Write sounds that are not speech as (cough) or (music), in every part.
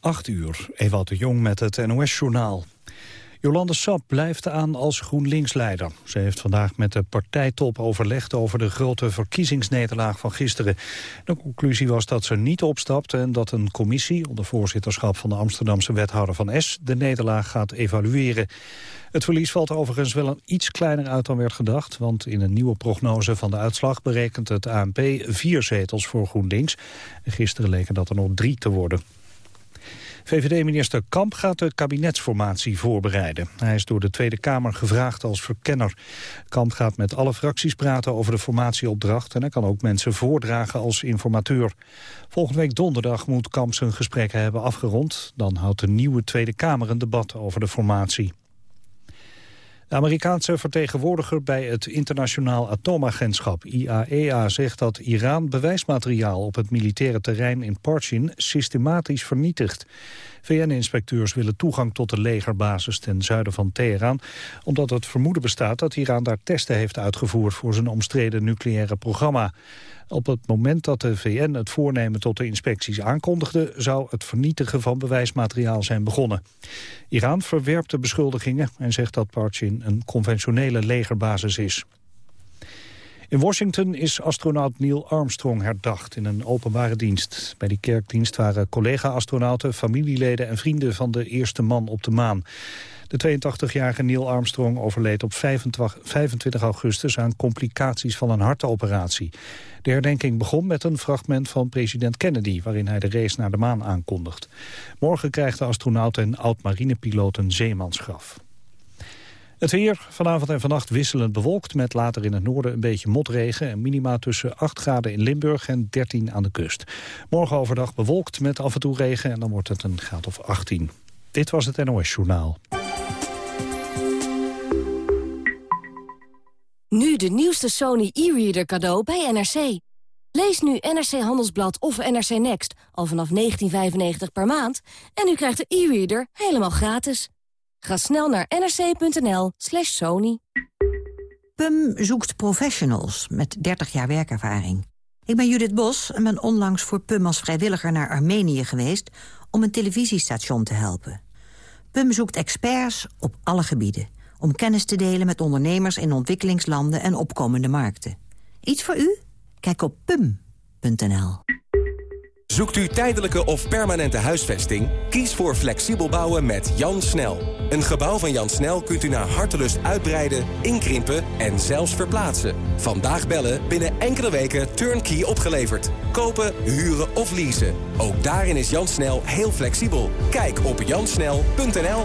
8 uur, Ewald de Jong met het NOS-journaal. Jolande Sap blijft aan als GroenLinks-leider. Ze heeft vandaag met de partijtop overlegd over de grote verkiezingsnederlaag van gisteren. De conclusie was dat ze niet opstapt en dat een commissie onder voorzitterschap van de Amsterdamse wethouder van S de nederlaag gaat evalueren. Het verlies valt overigens wel een iets kleiner uit dan werd gedacht, want in een nieuwe prognose van de uitslag berekent het ANP vier zetels voor GroenLinks. En gisteren leken dat er nog drie te worden. VVD-minister Kamp gaat de kabinetsformatie voorbereiden. Hij is door de Tweede Kamer gevraagd als verkenner. Kamp gaat met alle fracties praten over de formatieopdracht... en hij kan ook mensen voordragen als informateur. Volgende week donderdag moet Kamp zijn gesprekken hebben afgerond. Dan houdt de nieuwe Tweede Kamer een debat over de formatie. De Amerikaanse vertegenwoordiger bij het Internationaal Atoomagentschap IAEA e zegt dat Iran bewijsmateriaal op het militaire terrein in Parchin systematisch vernietigt. VN-inspecteurs willen toegang tot de legerbasis ten zuiden van Teheran... omdat het vermoeden bestaat dat Iran daar testen heeft uitgevoerd... voor zijn omstreden nucleaire programma. Op het moment dat de VN het voornemen tot de inspecties aankondigde... zou het vernietigen van bewijsmateriaal zijn begonnen. Iran verwerpt de beschuldigingen en zegt dat Parchin een conventionele legerbasis is. In Washington is astronaut Neil Armstrong herdacht in een openbare dienst. Bij die kerkdienst waren collega-astronauten, familieleden en vrienden van de eerste man op de maan. De 82-jarige Neil Armstrong overleed op 25 augustus aan complicaties van een hartoperatie. De herdenking begon met een fragment van president Kennedy... waarin hij de race naar de maan aankondigt. Morgen krijgt de astronaut en oud-marinepiloot een zeemansgraf. Het weer vanavond en vannacht wisselend bewolkt... met later in het noorden een beetje motregen... en minima tussen 8 graden in Limburg en 13 aan de kust. Morgen overdag bewolkt met af en toe regen... en dan wordt het een graad of 18. Dit was het NOS Journaal. Nu de nieuwste Sony e-reader cadeau bij NRC. Lees nu NRC Handelsblad of NRC Next al vanaf 19,95 per maand... en u krijgt de e-reader helemaal gratis. Ga snel naar nrc.nl slash sony. PUM zoekt professionals met 30 jaar werkervaring. Ik ben Judith Bos en ben onlangs voor PUM als vrijwilliger naar Armenië geweest... om een televisiestation te helpen. PUM zoekt experts op alle gebieden... om kennis te delen met ondernemers in ontwikkelingslanden en opkomende markten. Iets voor u? Kijk op pum.nl. Zoekt u tijdelijke of permanente huisvesting? Kies voor flexibel bouwen met Jan Snel. Een gebouw van Jan Snel kunt u naar hartelust uitbreiden, inkrimpen en zelfs verplaatsen. Vandaag bellen, binnen enkele weken turnkey opgeleverd. Kopen, huren of leasen. Ook daarin is Jan Snel heel flexibel. Kijk op jansnel.nl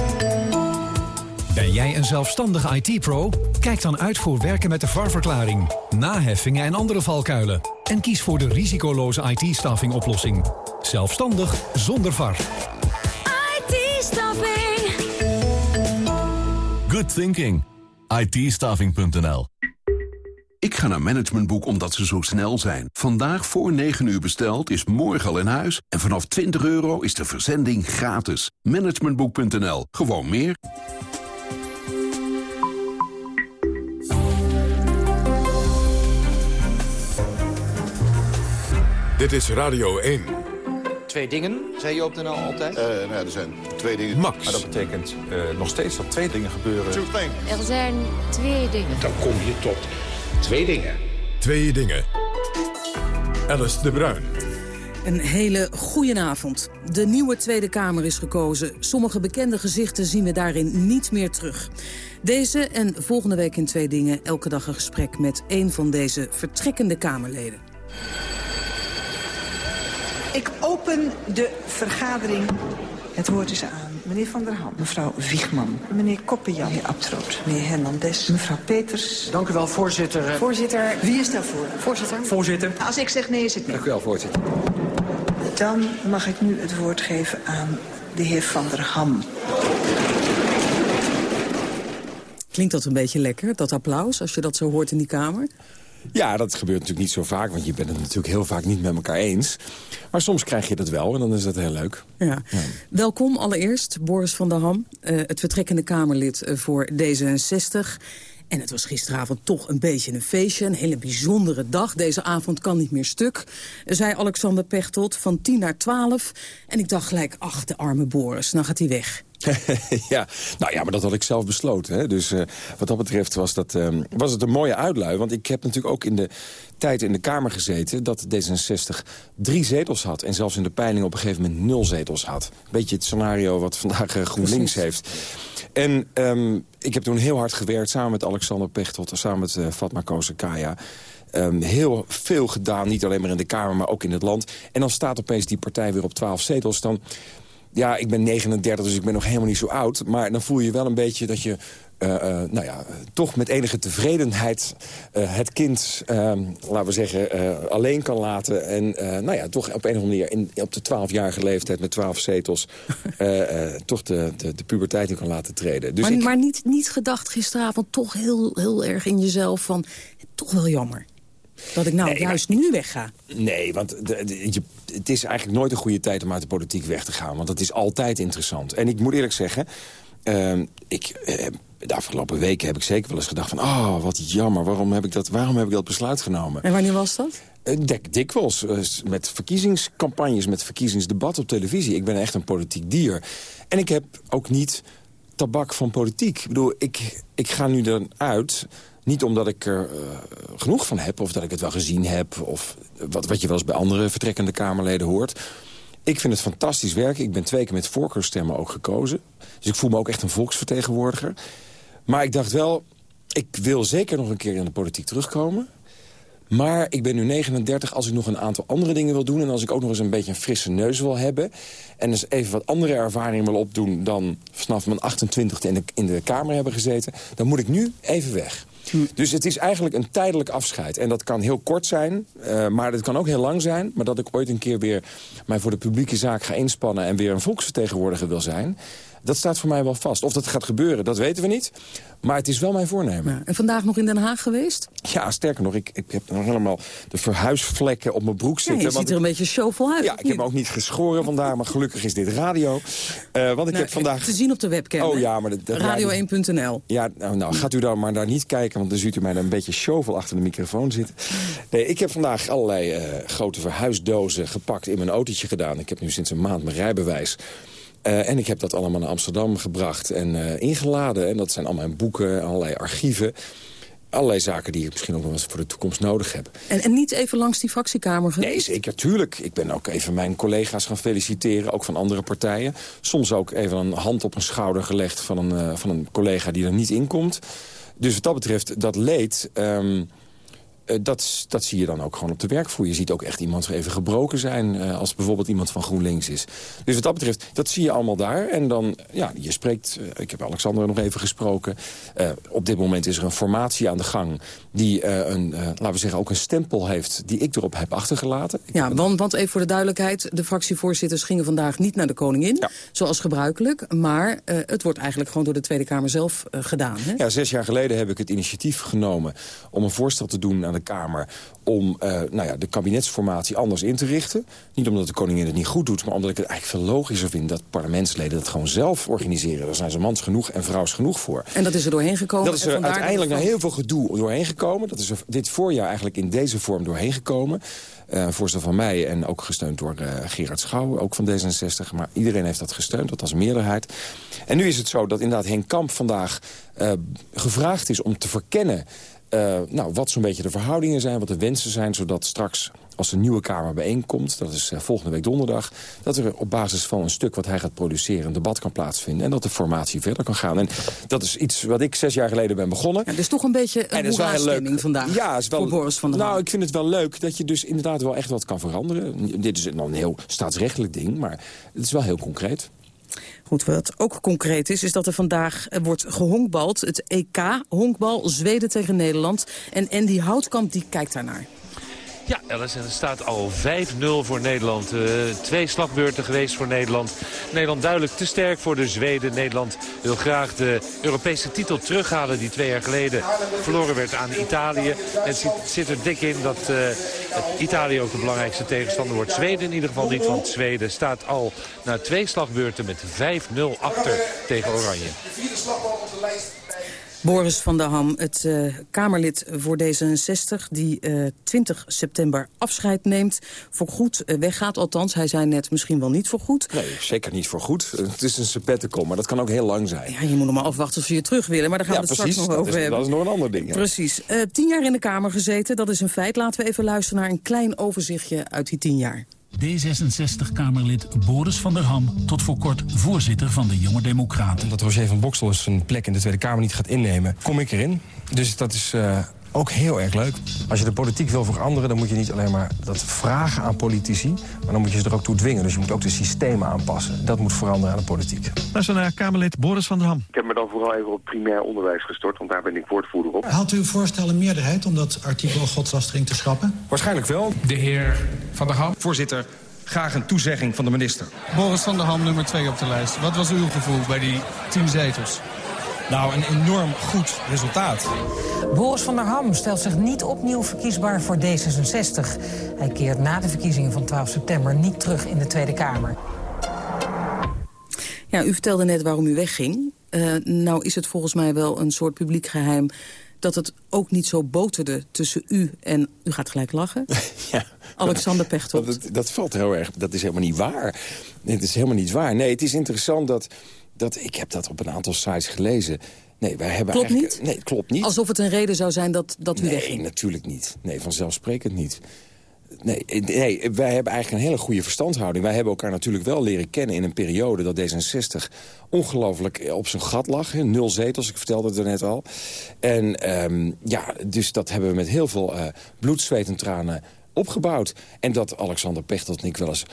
Ben jij een zelfstandige IT-pro? Kijk dan uit voor werken met de VAR-verklaring, naheffingen en andere valkuilen. En kies voor de risicoloze IT-staffing oplossing. Zelfstandig zonder VAR. IT-staffing. Good thinking. it Ik ga naar Managementboek omdat ze zo snel zijn. Vandaag voor 9 uur besteld is morgen al in huis. En vanaf 20 euro is de verzending gratis. Managementboek.nl. Gewoon meer. Dit is Radio 1. Twee dingen, zei je op de NL altijd? Uh, nou ja, er zijn twee dingen. Max. Maar dat betekent uh, nog steeds dat twee dingen gebeuren. Er zijn twee dingen. Dan kom je tot twee dingen. Twee dingen. Alice de Bruin. Een hele goede avond. De nieuwe Tweede Kamer is gekozen. Sommige bekende gezichten zien we daarin niet meer terug. Deze en volgende week in Twee Dingen elke dag een gesprek met een van deze vertrekkende Kamerleden. Ik open de vergadering. Het woord is aan meneer Van der Ham, mevrouw Wiegman, meneer Koppenjan, meneer Abtroot, meneer Hernandez, mevrouw Peters. Dank u wel, voorzitter. Voorzitter, wie is daarvoor? Voorzitter. Voorzitter. Als ik zeg nee, is het nee. Dank u wel, voorzitter. Dan mag ik nu het woord geven aan de heer Van der Ham. Klinkt dat een beetje lekker, dat applaus, als je dat zo hoort in die Kamer? Ja, dat gebeurt natuurlijk niet zo vaak, want je bent het natuurlijk heel vaak niet met elkaar eens. Maar soms krijg je dat wel en dan is dat heel leuk. Ja. Welkom allereerst, Boris van der Ham, uh, het vertrekkende Kamerlid uh, voor D66. En het was gisteravond toch een beetje een feestje, een hele bijzondere dag. Deze avond kan niet meer stuk, zei Alexander Pechtold, van 10 naar 12. En ik dacht gelijk, ach, de arme Boris, nou gaat hij weg. (laughs) ja, nou ja, maar dat had ik zelf besloten. Hè? Dus uh, wat dat betreft was, dat, uh, was het een mooie uitlui. Want ik heb natuurlijk ook in de tijd in de Kamer gezeten... dat D66 drie zetels had. En zelfs in de peiling op een gegeven moment nul zetels had. Beetje het scenario wat vandaag uh, GroenLinks heeft. En um, ik heb toen heel hard gewerkt samen met Alexander Pechtold... en samen met uh, Fatma Kaya. Um, heel veel gedaan, niet alleen maar in de Kamer, maar ook in het land. En dan staat opeens die partij weer op 12 zetels. Dan, ja, ik ben 39, dus ik ben nog helemaal niet zo oud. Maar dan voel je wel een beetje dat je uh, uh, nou ja, toch met enige tevredenheid uh, het kind, laten we zeggen, alleen kan laten. En nou ja, toch op een of andere manier in, op de 12-jarige leeftijd met 12 zetels... (laughs) toch de, de, de, puberteit in kan laten treden. Dus maar, ik... maar niet, niet gedacht gisteravond toch heel, heel erg in jezelf van... toch wel jammer. Dat ik nou nee, juist maar, nu wegga. Nee, want de, de, je, het is eigenlijk nooit een goede tijd om uit de politiek weg te gaan. Want dat is altijd interessant. En ik moet eerlijk zeggen, uh, ik, uh, de afgelopen weken heb ik zeker wel eens gedacht van... oh, wat jammer, waarom heb ik dat, waarom heb ik dat besluit genomen? En wanneer was dat? Uh, dik, dikwijls, uh, met verkiezingscampagnes, met verkiezingsdebat op televisie. Ik ben echt een politiek dier. En ik heb ook niet tabak van politiek. Ik bedoel, ik, ik ga nu eruit... Niet omdat ik er uh, genoeg van heb, of dat ik het wel gezien heb... of wat, wat je wel eens bij andere vertrekkende Kamerleden hoort. Ik vind het fantastisch werk. Ik ben twee keer met voorkeurstemmen ook gekozen. Dus ik voel me ook echt een volksvertegenwoordiger. Maar ik dacht wel, ik wil zeker nog een keer in de politiek terugkomen. Maar ik ben nu 39 als ik nog een aantal andere dingen wil doen... en als ik ook nog eens een beetje een frisse neus wil hebben... en dus even wat andere ervaringen wil opdoen... dan vanaf mijn 28e in de, in de Kamer hebben gezeten... dan moet ik nu even weg. Dus het is eigenlijk een tijdelijk afscheid. En dat kan heel kort zijn, uh, maar het kan ook heel lang zijn. Maar dat ik ooit een keer weer mij voor de publieke zaak ga inspannen... en weer een volksvertegenwoordiger wil zijn... Dat staat voor mij wel vast. Of dat gaat gebeuren, dat weten we niet. Maar het is wel mijn voornemen. Ja, en vandaag nog in Den Haag geweest? Ja, sterker nog, ik, ik heb nog helemaal de verhuisvlekken op mijn broek zitten. Ja, je ziet er een beetje showvol uit. Ja, ik heb me ook niet geschoren vandaag, maar gelukkig is dit radio. Uh, want ik nou, heb vandaag... Te zien op de webcam, Oh ja, maar... Radio1.nl. Ja, nou, nou, gaat u dan maar daar niet kijken, want dan ziet u mij een beetje showvol achter de microfoon zitten. Nee, ik heb vandaag allerlei uh, grote verhuisdozen gepakt in mijn autootje gedaan. Ik heb nu sinds een maand mijn rijbewijs. Uh, en ik heb dat allemaal naar Amsterdam gebracht en uh, ingeladen. En dat zijn allemaal mijn boeken, allerlei archieven. Allerlei zaken die ik misschien ook wel eens voor de toekomst nodig heb. En, en niet even langs die fractiekamer geweest? Nee, zeker, tuurlijk. Ik ben ook even mijn collega's gaan feliciteren, ook van andere partijen. Soms ook even een hand op een schouder gelegd van een, uh, van een collega die er niet in komt. Dus wat dat betreft, dat leed... Um, uh, dat, dat zie je dan ook gewoon op de werkvloer. Je ziet ook echt iemand even gebroken zijn... Uh, als bijvoorbeeld iemand van GroenLinks is. Dus wat dat betreft, dat zie je allemaal daar. En dan, ja, je spreekt... Uh, ik heb Alexander nog even gesproken. op dit moment is er een formatie aan de gang... die een, laten we zeggen, ook een stempel heeft... die ik erop heb achtergelaten. Ja, want, want even voor de duidelijkheid... de fractievoorzitters gingen vandaag niet naar de koningin... Ja. zoals gebruikelijk. Maar het wordt eigenlijk gewoon door de Tweede Kamer zelf gedaan. Hè? Ja, zes jaar geleden heb ik het initiatief genomen... om een voorstel te doen aan de Kamer om uh, nou ja, de kabinetsformatie anders in te richten. Niet omdat de koningin het niet goed doet, maar omdat ik het eigenlijk veel logischer vind... dat parlementsleden dat gewoon zelf organiseren. Daar zijn ze mans genoeg en vrouws genoeg voor. En dat is er doorheen gekomen? Dat is er uiteindelijk na heel veel gedoe doorheen gekomen. Dat is er dit voorjaar eigenlijk in deze vorm doorheen gekomen. Uh, voorstel van mij en ook gesteund door uh, Gerard Schouw, ook van D66. Maar iedereen heeft dat gesteund, dat als meerderheid. En nu is het zo dat inderdaad Henk Kamp vandaag uh, gevraagd is om te verkennen... Uh, nou, wat zo'n beetje de verhoudingen zijn, wat de wensen zijn... zodat straks, als de nieuwe Kamer bijeenkomt... dat is uh, volgende week donderdag... dat er op basis van een stuk wat hij gaat produceren... een debat kan plaatsvinden en dat de formatie verder kan gaan. En dat is iets wat ik zes jaar geleden ben begonnen. Ja, dus toch een beetje een hoera-stemming vandaag ja, is wel, voor Boris van der Nou, ik vind het wel leuk dat je dus inderdaad wel echt wat kan veranderen. Dit is dan een heel staatsrechtelijk ding, maar het is wel heel concreet. Goed, wat ook concreet is, is dat er vandaag wordt gehonkbald. Het EK, honkbal, Zweden tegen Nederland. En Andy Houtkamp, die kijkt daarnaar. Ja, Alice, en het staat al 5-0 voor Nederland. Uh, twee slagbeurten geweest voor Nederland. Nederland duidelijk te sterk voor de Zweden. Nederland wil graag de Europese titel terughalen die twee jaar geleden verloren werd aan Italië. En het zit, er dik in dat uh, Italië ook de belangrijkste tegenstander wordt. Zweden in ieder geval niet, want Zweden staat al na twee slagbeurten met 5-0 achter tegen Oranje. De vierde slagbal op de lijst Boris van der Ham, het uh, Kamerlid voor D66... die uh, 20 september afscheid neemt, voor goed uh, weggaat. Althans, hij zei net misschien wel niet voor goed. Nee, zeker niet voor goed. Het is een sabbatical, maar dat kan ook heel lang zijn. Ja, je moet nog maar afwachten of ze je terug willen. Maar daar gaan ja, we het precies, straks nog over is, hebben. Dat is nog een ander ding. Ja. Precies. tien jaar in de Kamer gezeten, dat is een feit. Laten we even luisteren naar een klein overzichtje uit die tien jaar. D66-Kamerlid Boris van der Ham, tot voor kort voorzitter van de Jonge Democraten. Omdat Roger van Boksel zijn plek in de Tweede Kamer niet gaat innemen, kom ik erin. Dus dat is uh, ook heel erg leuk. Als je de politiek wil veranderen, dan moet je niet alleen maar dat vragen aan politici... maar dan moet je ze er ook toe dwingen. Dus je moet ook de systemen aanpassen. Dat moet veranderen aan de politiek. Luister naar Kamerlid Boris van der Ham. Ik heb me dan vooral even op primair onderwijs gestort, want daar ben ik woordvoerder op. Haalt uw voorstel een meerderheid om dat artikel godslastering te schrappen? Waarschijnlijk wel. De heer Van der Ham. Voorzitter, graag een toezegging van de minister. Boris van der Ham, nummer 2 op de lijst. Wat was uw gevoel bij die 10 zetels? Nou, een enorm goed resultaat. Boris van der Ham stelt zich niet opnieuw verkiesbaar voor D66. Hij keert na de verkiezingen van 12 september niet terug in de Tweede Kamer. Ja, u vertelde net waarom u wegging. Uh, nou is het volgens mij wel een soort publiek geheim dat het ook niet zo boterde tussen u en... U gaat gelijk lachen. (laughs) ja. Alexander Pechtold. Dat, dat valt heel erg... Dat is helemaal niet waar. Het is helemaal niet waar. Nee, het is interessant dat... dat ik heb dat op een aantal sites gelezen... Nee, wij hebben klopt eigenlijk... niet? Nee, klopt niet. Alsof het een reden zou zijn dat, dat u nee, wegging? Nee, natuurlijk niet. Nee, vanzelfsprekend niet. Nee, nee, wij hebben eigenlijk een hele goede verstandhouding. Wij hebben elkaar natuurlijk wel leren kennen in een periode... dat D66 ongelooflijk op zijn gat lag. Hè? Nul zetels, ik vertelde het er net al. En um, ja, dus dat hebben we met heel veel uh, bloed, zweet en tranen opgebouwd. En dat Alexander Pechtold en ik wel eens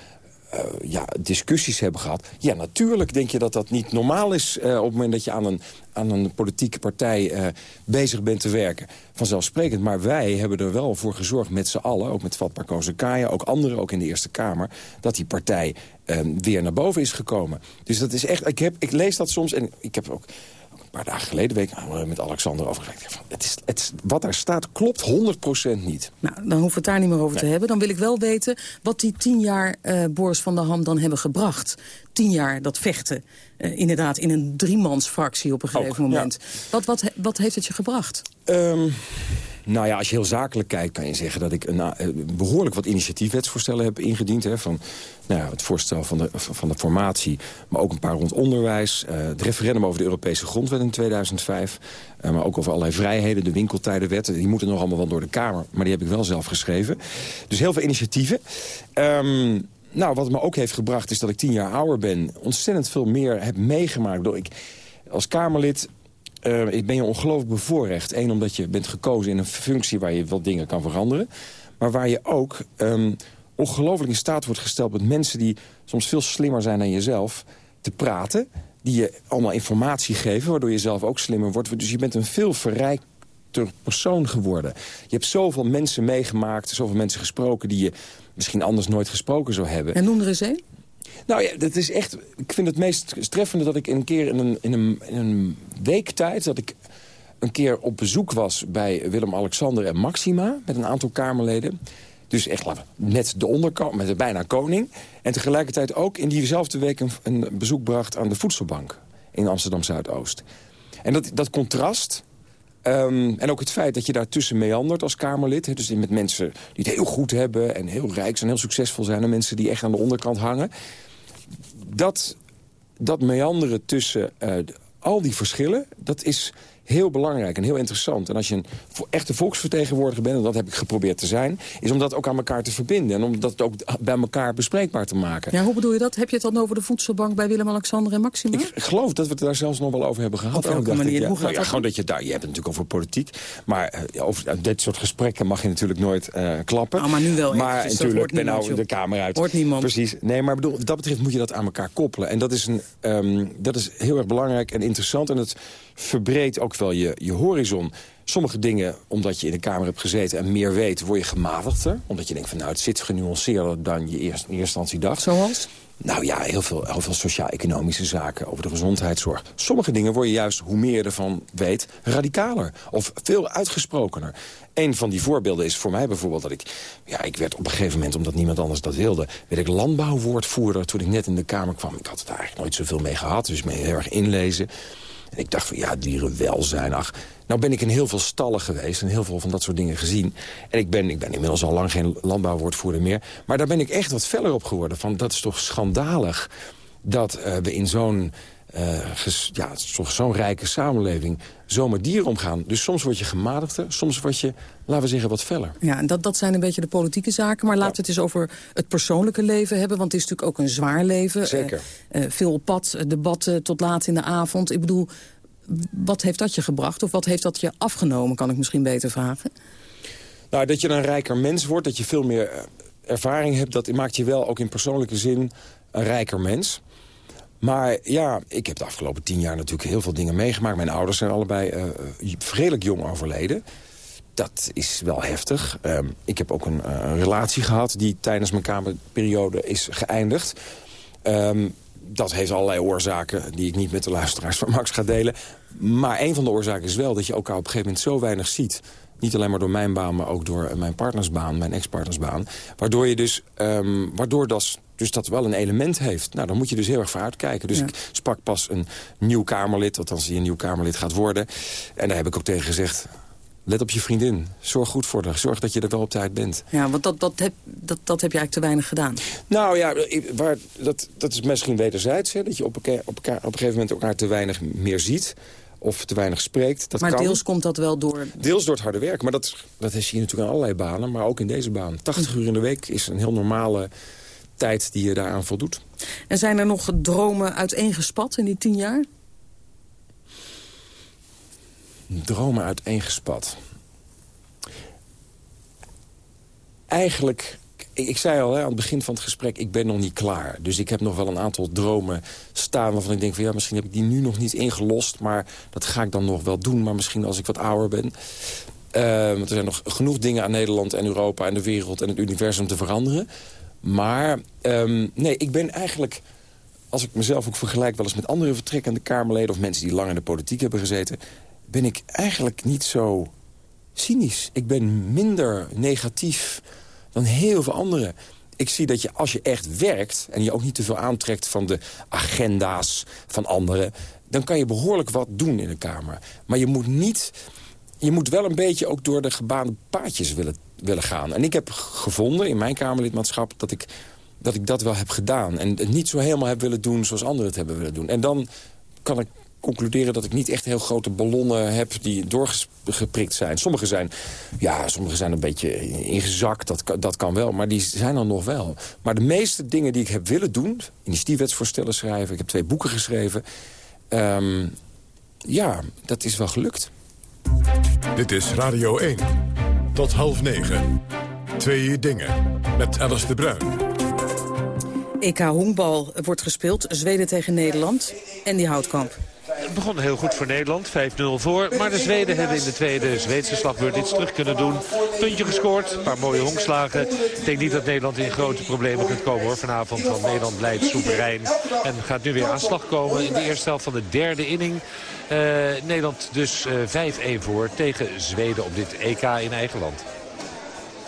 uh, ja, discussies hebben gehad. Ja, natuurlijk denk je dat dat niet normaal is... Uh, op het moment dat je aan een, aan een politieke partij uh, bezig bent te werken. Vanzelfsprekend. Maar wij hebben er wel voor gezorgd met z'n allen... ook met Fatma Kozakaya, ook anderen, ook in de Eerste Kamer... dat die partij weer naar boven is gekomen. Dus dat is echt... Ik, heb, ik lees dat soms en ik heb ook een paar dagen geleden week met Alexander over gezegd. Het is, het wat daar staat klopt 100% niet. Nou, dan hoeven we het daar niet meer over nee. te hebben. Dan wil ik wel weten wat die tien jaar uh, Boris van der Ham dan hebben gebracht. Tien jaar dat vechten. Uh, inderdaad, in een driemansfractie op een gegeven Ook, moment. Ja. Wat, wat, wat heeft het je gebracht? Um, nou ja, als je heel zakelijk kijkt, kan je zeggen dat ik een, uh, behoorlijk wat initiatiefwetsvoorstellen heb ingediend. Hè, van nou ja, het voorstel van de, van de formatie, maar ook een paar rond onderwijs. Uh, het referendum over de Europese grondwet in 2005. Uh, maar ook over allerlei vrijheden, de winkeltijdenwet. Die moeten nog allemaal wel door de Kamer, maar die heb ik wel zelf geschreven. Dus heel veel initiatieven. Um, nou, wat me ook heeft gebracht is dat ik tien jaar ouder ben. Ontzettend veel meer heb meegemaakt. Ik, als Kamerlid uh, ik ben je ongelooflijk bevoorrecht. Eén, omdat je bent gekozen in een functie waar je wat dingen kan veranderen. Maar waar je ook um, ongelooflijk in staat wordt gesteld... met mensen die soms veel slimmer zijn dan jezelf, te praten. Die je allemaal informatie geven, waardoor je zelf ook slimmer wordt. Dus je bent een veel verrijkter persoon geworden. Je hebt zoveel mensen meegemaakt, zoveel mensen gesproken... die je misschien anders nooit gesproken zou hebben. En noem er eens één. Nou ja, dat is echt. Ik vind het meest streffende dat ik een keer in een, in een, in een week tijd... dat ik een keer op bezoek was bij Willem-Alexander en Maxima... met een aantal Kamerleden. Dus echt net de onderkant, met de bijna koning. En tegelijkertijd ook in diezelfde week een, een bezoek bracht aan de voedselbank... in Amsterdam-Zuidoost. En dat, dat contrast... Um, en ook het feit dat je daartussen meandert als Kamerlid. He, dus met mensen die het heel goed hebben en heel rijk zijn, heel succesvol zijn. En mensen die echt aan de onderkant hangen. Dat, dat meanderen tussen uh, al die verschillen, dat is heel belangrijk en heel interessant. En als je een echte volksvertegenwoordiger bent, en dat heb ik geprobeerd te zijn... is om dat ook aan elkaar te verbinden en om dat ook bij elkaar bespreekbaar te maken. Ja, hoe bedoel je dat? Heb je het dan over de voedselbank bij Willem-Alexander en Maxima? Ik geloof dat we het daar zelfs nog wel over hebben gehad. Op welke manier? Ik, ja, hoe gaat nou, ja, dat gewoon dat je daar, je hebt het natuurlijk over politiek. Maar uh, over dit soort gesprekken mag je natuurlijk nooit uh, klappen. Ah, maar nu wel. Maar dus natuurlijk, ben nou de Kamer uit. Hoort niemand. Precies. Nee, maar bedoel, wat dat betreft moet je dat aan elkaar koppelen. En dat is, een, um, dat is heel erg belangrijk en interessant. En het verbreedt ook wel je, je horizon. Sommige dingen, omdat je in de Kamer hebt gezeten en meer weet... word je gematigder. Omdat je denkt van nou, het zit genuanceerder dan je eerst, in eerste instantie dacht. Zoals? Nou ja, heel veel, heel veel sociaal-economische zaken over de gezondheidszorg. Sommige dingen word je juist, hoe meer je ervan weet, radicaler. Of veel uitgesprokener. Een van die voorbeelden is voor mij bijvoorbeeld dat ik... Ja, ik werd op een gegeven moment, omdat niemand anders dat wilde... werd ik landbouwwoordvoerder toen ik net in de Kamer kwam. Ik had het eigenlijk nooit zoveel mee gehad, dus ik me heel erg inlezen. En ik dacht van, ja, dierenwelzijn, ach... Nou ben ik in heel veel stallen geweest en heel veel van dat soort dingen gezien. En ik ben, ik ben inmiddels al lang geen landbouwwoordvoerder meer. Maar daar ben ik echt wat feller op geworden. Van, dat is toch schandalig dat uh, we in zo'n uh, ja, zo'n rijke samenleving zo met dieren omgaan. Dus soms word je gematigder, soms word je, laten we zeggen, wat feller. Ja, en dat, dat zijn een beetje de politieke zaken. Maar laten we het eens over het persoonlijke leven hebben. Want het is natuurlijk ook een zwaar leven. Zeker. Uh, veel op pad, debatten tot laat in de avond. Ik bedoel, wat heeft dat je gebracht? Of wat heeft dat je afgenomen, kan ik misschien beter vragen? Nou, dat je een rijker mens wordt, dat je veel meer ervaring hebt... dat maakt je wel ook in persoonlijke zin een rijker mens. Maar ja, ik heb de afgelopen tien jaar natuurlijk heel veel dingen meegemaakt. Mijn ouders zijn allebei uh, vredelijk jong overleden. Dat is wel heftig. Uh, ik heb ook een, uh, een, relatie gehad die tijdens mijn kamerperiode is geëindigd. Um, dat heeft allerlei oorzaken die ik niet met de luisteraars van Max ga delen. Maar een van de oorzaken is wel dat je elkaar op een gegeven moment zo weinig ziet. Niet alleen maar door mijn baan, maar ook door mijn partnersbaan, mijn ex-partnersbaan. Waardoor je dus, um, waardoor dat, dus dat wel een element heeft. Nou, dan moet je dus heel erg voor uitkijken. Dus ik sprak pas een nieuw Kamerlid, althans die een nieuw Kamerlid gaat worden. En daar heb ik ook tegen gezegd, let op je vriendin. Zorg goed voor haar. Zorg dat je er wel op tijd bent. Ja, want dat, dat, heb, dat, dat heb je eigenlijk te weinig gedaan. Nou ja, waar, dat, dat is misschien wederzijds. Hè, dat je op, elkaar, op, elkaar, op een gegeven moment elkaar te weinig meer ziet. Of te weinig spreekt. Dat maar kan. deels komt dat wel door... Deels door het harde werk. Maar dat, dat zie je natuurlijk aan allerlei banen. Maar ook in deze baan. 80 uur in de week is een heel normale tijd die je daaraan voldoet. En zijn er nog dromen uiteengespat in die tien jaar? dromen uiteengespat. Eigenlijk, ik, ik zei al hè, aan het begin van het gesprek, ik ben nog niet klaar. Dus ik heb nog wel een aantal dromen staan waarvan ik denk van ja, misschien heb ik die nu nog niet ingelost. Maar dat ga ik dan nog wel doen, maar misschien als ik wat ouder ben. Uh, want er zijn nog genoeg dingen aan Nederland en Europa en de wereld en het universum te veranderen. Maar um, nee, ik ben eigenlijk als ik mezelf ook vergelijk wel eens met andere vertrekkende Kamerleden... of mensen die lang in de politiek hebben gezeten ben ik eigenlijk niet zo cynisch. Ik ben minder negatief dan heel veel anderen. Ik zie dat je als je echt werkt... en je ook niet te veel aantrekt van de agenda's van anderen... dan kan je behoorlijk wat doen in de Kamer. Maar je moet niet... Je moet wel een beetje ook door de gebaande paadjes willen, willen gaan. En ik heb gevonden in mijn Kamerlidmaatschap... dat ik, dat ik dat wel heb gedaan. En het niet zo helemaal heb willen doen zoals anderen het hebben willen doen. En dan kan ik concluderen dat ik niet echt heel grote ballonnen heb die doorgeprikt zijn. Sommige zijn, ja, sommige zijn een beetje ingezakt, dat, dat kan wel. Maar die zijn er nog wel. Maar de meeste dingen die ik heb willen doen... initiatiefwetsvoorstellen schrijven, ik heb twee boeken geschreven... Um, ja, dat is wel gelukt. Dit is Radio 1. Tot half negen. Twee dingen. Met Alice de Bruin. EK honkbal wordt gespeeld. Zweden tegen Nederland. En die houtkamp. Het begon heel goed voor Nederland, 5-0 voor. Maar de Zweden hebben in de tweede Zweedse slagbeurt iets terug kunnen doen. Puntje gescoord, een paar mooie honkslagen. Ik denk niet dat Nederland in grote problemen kunt komen hoor vanavond. Want Nederland leidt soeverein en gaat nu weer aan slag komen in de eerste helft van de derde inning. Uh, Nederland dus uh, eh, 5-1 voor tegen Zweden op dit EK in eigen land.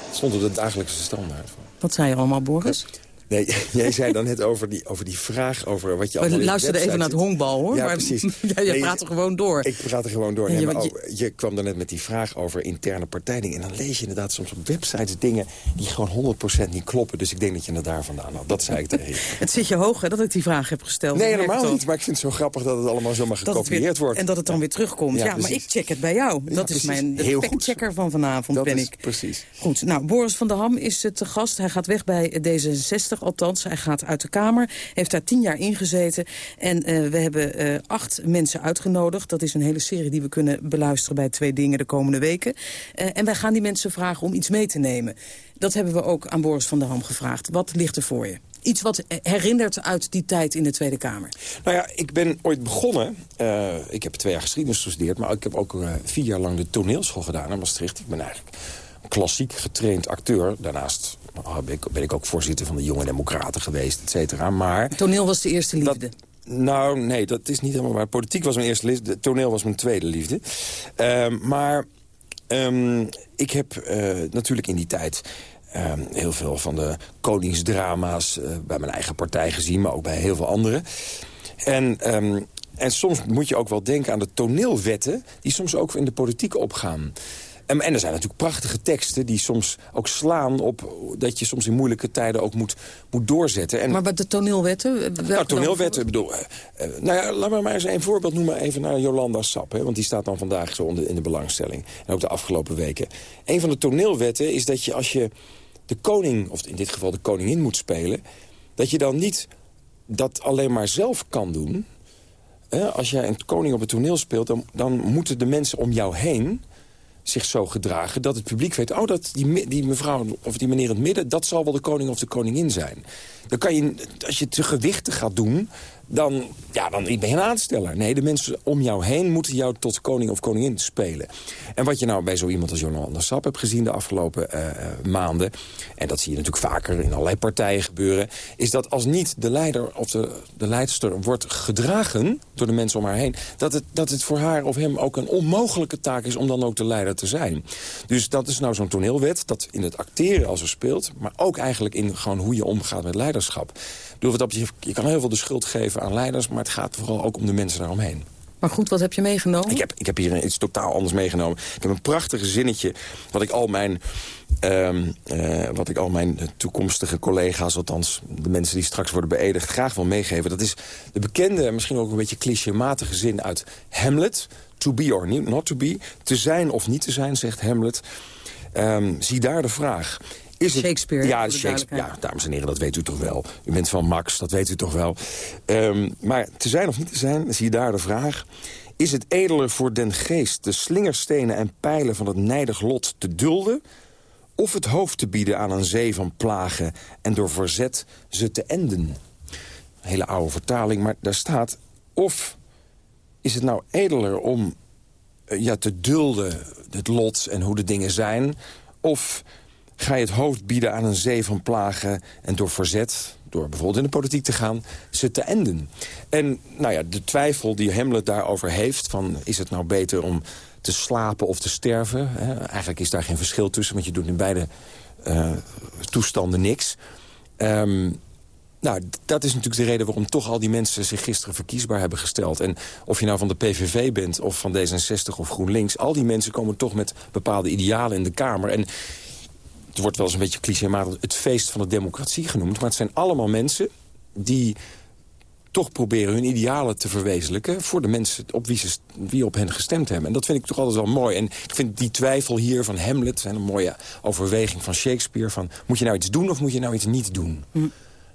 Het stond op de dagelijkse standaard. Wat zei je allemaal, Boris? Nee, (laughs) jij zei dan net over die, over die vraag over wat je allemaal We luisterden even naar het honkbal, hoor. Ja, maar, precies. (laughs) Ja, je nee, praat er gewoon door. Ik praat er gewoon door. Nee, maar, oh, je kwam dan net met die vraag over interne partijdingen. En dan lees je inderdaad soms op websites dingen die gewoon 100% niet kloppen. Dus ik denk dat je het daar vandaan had. Dat zei ik tegen je. (laughs) het zit je hoog, hè, dat ik die vraag heb gesteld. Nee, helemaal niet. Maar ik vind het zo grappig dat het allemaal zomaar gekopieerd wordt. En dat het dan weer terugkomt. Ja, maar ik check het bij jou. Dat is mijn checker van vanavond, dat ben is, ik. Precies. Goed, nou, Boris van der Ham is te gast. Hij gaat weg bij D66, althans. Hij gaat uit de Kamer. Heeft daar tien jaar ingezeten. En uh, we hebben uh, acht mensen uitgenodigd. Dat is een hele serie die we kunnen beluisteren bij Twee Dingen de komende weken. Uh, en wij gaan die mensen vragen om iets mee te nemen. Dat hebben we ook aan Boris van der Ham gevraagd. Wat ligt er voor je? iets wat herinnert uit die tijd in de Tweede Kamer. Nou ja, ik ben ooit begonnen... Ik heb twee jaar geschiedenis gestudeerd... maar ik heb ook vier jaar lang de toneelschool gedaan in Maastricht. Ik ben eigenlijk klassiek getraind acteur. Daarnaast ben ik, ben ik ook voorzitter van de Jonge Democraten geweest, et cetera. Maar... Toneel was de eerste liefde? Dat, nou, nee, dat is niet helemaal waar. Politiek was mijn eerste liefde, toneel was mijn tweede liefde. Uh, maar um, ik heb uh, natuurlijk in die tijd... Uh, heel veel van de koningsdrama's uh, bij mijn eigen partij gezien... maar ook bij heel veel anderen. En, um, en soms moet je ook wel denken aan de toneelwetten... die soms ook in de politiek opgaan. En, en er zijn natuurlijk prachtige teksten die soms ook slaan op... dat je soms in moeilijke tijden ook moet, moet doorzetten. En, maar wat de toneelwetten? Nou, toneelwetten, bedoel... Uh, nou ja, laat me maar eens een voorbeeld noemen even naar Jolanda Sap. Hè, want die staat dan vandaag zo onder, in de belangstelling. En ook de afgelopen weken. Een van de toneelwetten is dat je als je de koning... of in dit geval de koningin moet spelen... dat je dan niet dat alleen maar zelf kan doen... Als jij een koning op het toneel speelt, dan, dan moeten de mensen om jou heen zich zo gedragen dat het publiek weet... oh, dat die, die mevrouw of die meneer in het midden... dat zal wel de koning of de koningin zijn. Dan kan je, als je te gewichtig gaat doen dan, ja, dan ben je een aansteller. Nee, de mensen om jou heen moeten jou tot koning of koningin spelen. En wat je nou bij zo iemand als Jolanda Sap hebt gezien de afgelopen uh, maanden... en dat zie je natuurlijk vaker in allerlei partijen gebeuren... is dat als niet de leider of de, de leidster wordt gedragen door de mensen om haar heen... Dat het, dat het voor haar of hem ook een onmogelijke taak is om dan ook de leider te zijn. Dus dat is nou zo'n toneelwet dat in het acteren als er speelt... maar ook eigenlijk in gewoon hoe je omgaat met leiderschap je, je kan heel veel de schuld geven aan leiders... maar het gaat vooral ook om de mensen daaromheen. Maar goed, wat heb je meegenomen? Ik heb, ik heb hier iets totaal anders meegenomen. Ik heb een prachtige zinnetje wat ik al mijn, uh, uh, wat ik al mijn toekomstige collega's... althans de mensen die straks worden beëdigd, graag wil meegeven. Dat is de bekende, misschien ook een beetje clichématige zin uit Hamlet. To be or not to be. Te zijn of niet te zijn, zegt Hamlet. Um, zie daar de vraag. Is het, Shakespeare. Ja, Shakespeare. Ja, dames en heren, dat weet u toch wel. U bent van Max, dat weet u toch wel. Um, maar te zijn of niet te zijn, zie je daar de vraag... Is het edeler voor den geest de slingerstenen en pijlen van het nijdig lot te dulden... of het hoofd te bieden aan een zee van plagen... en door verzet ze te enden? Hele oude vertaling, maar daar staat... of is het nou edeler om uh, ja, te dulden het lot en hoe de dingen zijn... of ga je het hoofd bieden aan een zee van plagen... en door verzet, door bijvoorbeeld in de politiek te gaan, ze te enden. En nou ja, de twijfel die Hamlet daarover heeft... van is het nou beter om te slapen of te sterven... Hè? eigenlijk is daar geen verschil tussen... want je doet in beide uh, toestanden niks... Um, nou, dat is natuurlijk de reden waarom toch al die mensen zich gisteren verkiesbaar hebben gesteld. En of je nou van de PVV bent of van D66 of GroenLinks... al die mensen komen toch met bepaalde idealen in de Kamer. En het wordt wel eens een beetje clichématig het feest van de democratie genoemd. Maar het zijn allemaal mensen die toch proberen hun idealen te verwezenlijken... voor de mensen op wie, ze, wie op hen gestemd hebben. En dat vind ik toch altijd wel mooi. En ik vind die twijfel hier van Hamlet... een mooie overweging van Shakespeare... van moet je nou iets doen of moet je nou iets niet doen? Hm.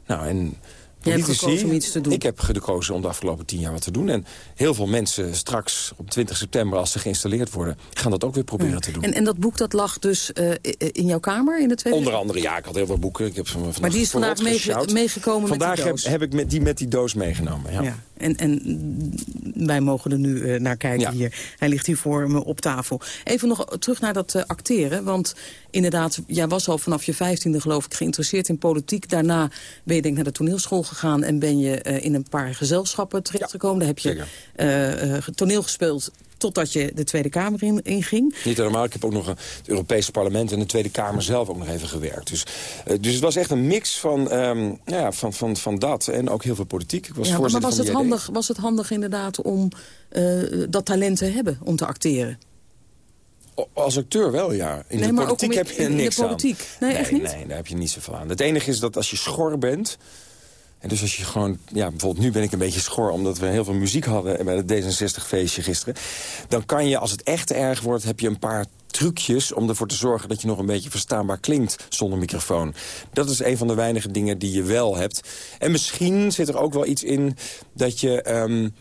Nou, en politici, om iets te doen. Ik heb gekozen om de afgelopen tien jaar wat te doen. En heel veel mensen straks op 20 september, als ze geïnstalleerd worden... gaan dat ook weer proberen te doen. En, en dat boek dat lag dus uh, in jouw kamer in de Tweede Onder andere, ja, ik had heel veel boeken. Ik heb maar die is vandaag meegekomen vandaag met die doos? Heb, heb ik met die met die doos meegenomen, ja. ja. En, en wij mogen er nu uh, naar kijken hier. Hij ligt hier voor me op tafel. Even nog terug naar dat uh, acteren. Want inderdaad, jij was al vanaf je vijftiende geloof ik geïnteresseerd in politiek. Daarna ben je denk ik naar de toneelschool gegaan... en ben je uh, in een paar gezelschappen terechtgekomen. Daar heb je toneel gespeeld totdat je de Tweede Kamer in, in ging. Niet helemaal. Ik heb ook nog het Europese parlement en de Tweede Kamer zelf ook nog even gewerkt. Dus, uh, dus het was echt een mix van, um, ja, van, van, van dat en ook heel veel politiek. Ik was ja, maar was het, handig, was het handig inderdaad om uh, dat talent te hebben om te acteren? Als acteur wel, ja. In nee, de politiek heb je in niks de politiek. aan. Nee, nee, echt niet? nee, daar heb je niet zoveel aan. Het enige is dat als je schor bent... En dus als je gewoon, ja, bijvoorbeeld nu ben ik een beetje schor... omdat we heel veel muziek hadden bij het D66-feestje gisteren. Dan kan je, als het echt erg wordt, heb je een paar trucjes... om ervoor te zorgen dat je nog een beetje verstaanbaar klinkt zonder microfoon. Dat is een van de weinige dingen die je wel hebt. En misschien zit er ook wel iets in dat je... Um,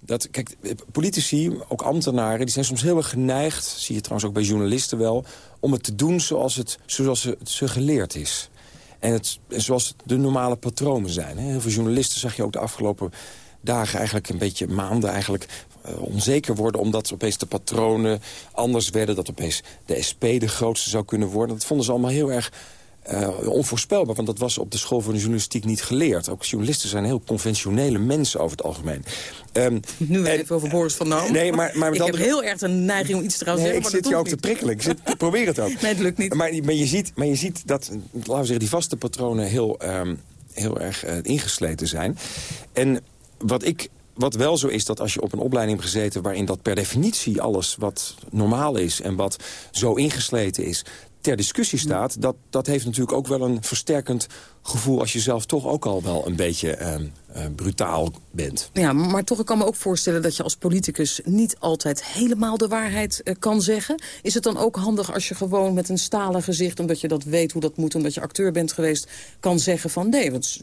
dat, kijk, politici, ook ambtenaren, die zijn soms heel erg geneigd... zie je trouwens ook bij journalisten wel... om het te doen zoals het, zoals het ze geleerd is. En het, zoals de normale patronen zijn. Heel veel journalisten zag je ook de afgelopen dagen eigenlijk een beetje maanden eigenlijk uh, onzeker worden... omdat opeens de patronen anders werden. Dat opeens de SP de grootste zou kunnen worden. Dat vonden ze allemaal heel erg uh, onvoorspelbaar. Want dat was op de school van de journalistiek niet geleerd. Ook journalisten zijn heel conventionele mensen over het algemeen. Um, nu en, even over Boris van Dam. Nee, maar, maar (laughs) ik dan, heb heel erg een neiging om iets te gaan nee, zeggen. ik zit je ook te prikkelen. Ik, zit, ik probeer het ook. (laughs) Nee, het lukt niet. Maar, maar, je, ziet, maar je ziet dat laten we zeggen, die vaste patronen heel, um, heel erg uh, ingesleten zijn. En wat ik wat wel zo is dat als je op een opleiding hebt gezeten... waarin dat per definitie alles wat normaal is en wat zo ingesleten is ter discussie staat... Dat, dat heeft natuurlijk ook wel een versterkend gevoel... als je zelf toch ook al wel een beetje uh, uh, brutaal bent. Ja, maar toch ik kan me ook voorstellen dat je als politicus... niet altijd helemaal de waarheid uh, kan zeggen. Is het dan ook handig als je gewoon met een stalen gezicht... omdat je dat weet hoe dat moet, omdat je acteur bent geweest... kan zeggen van nee, want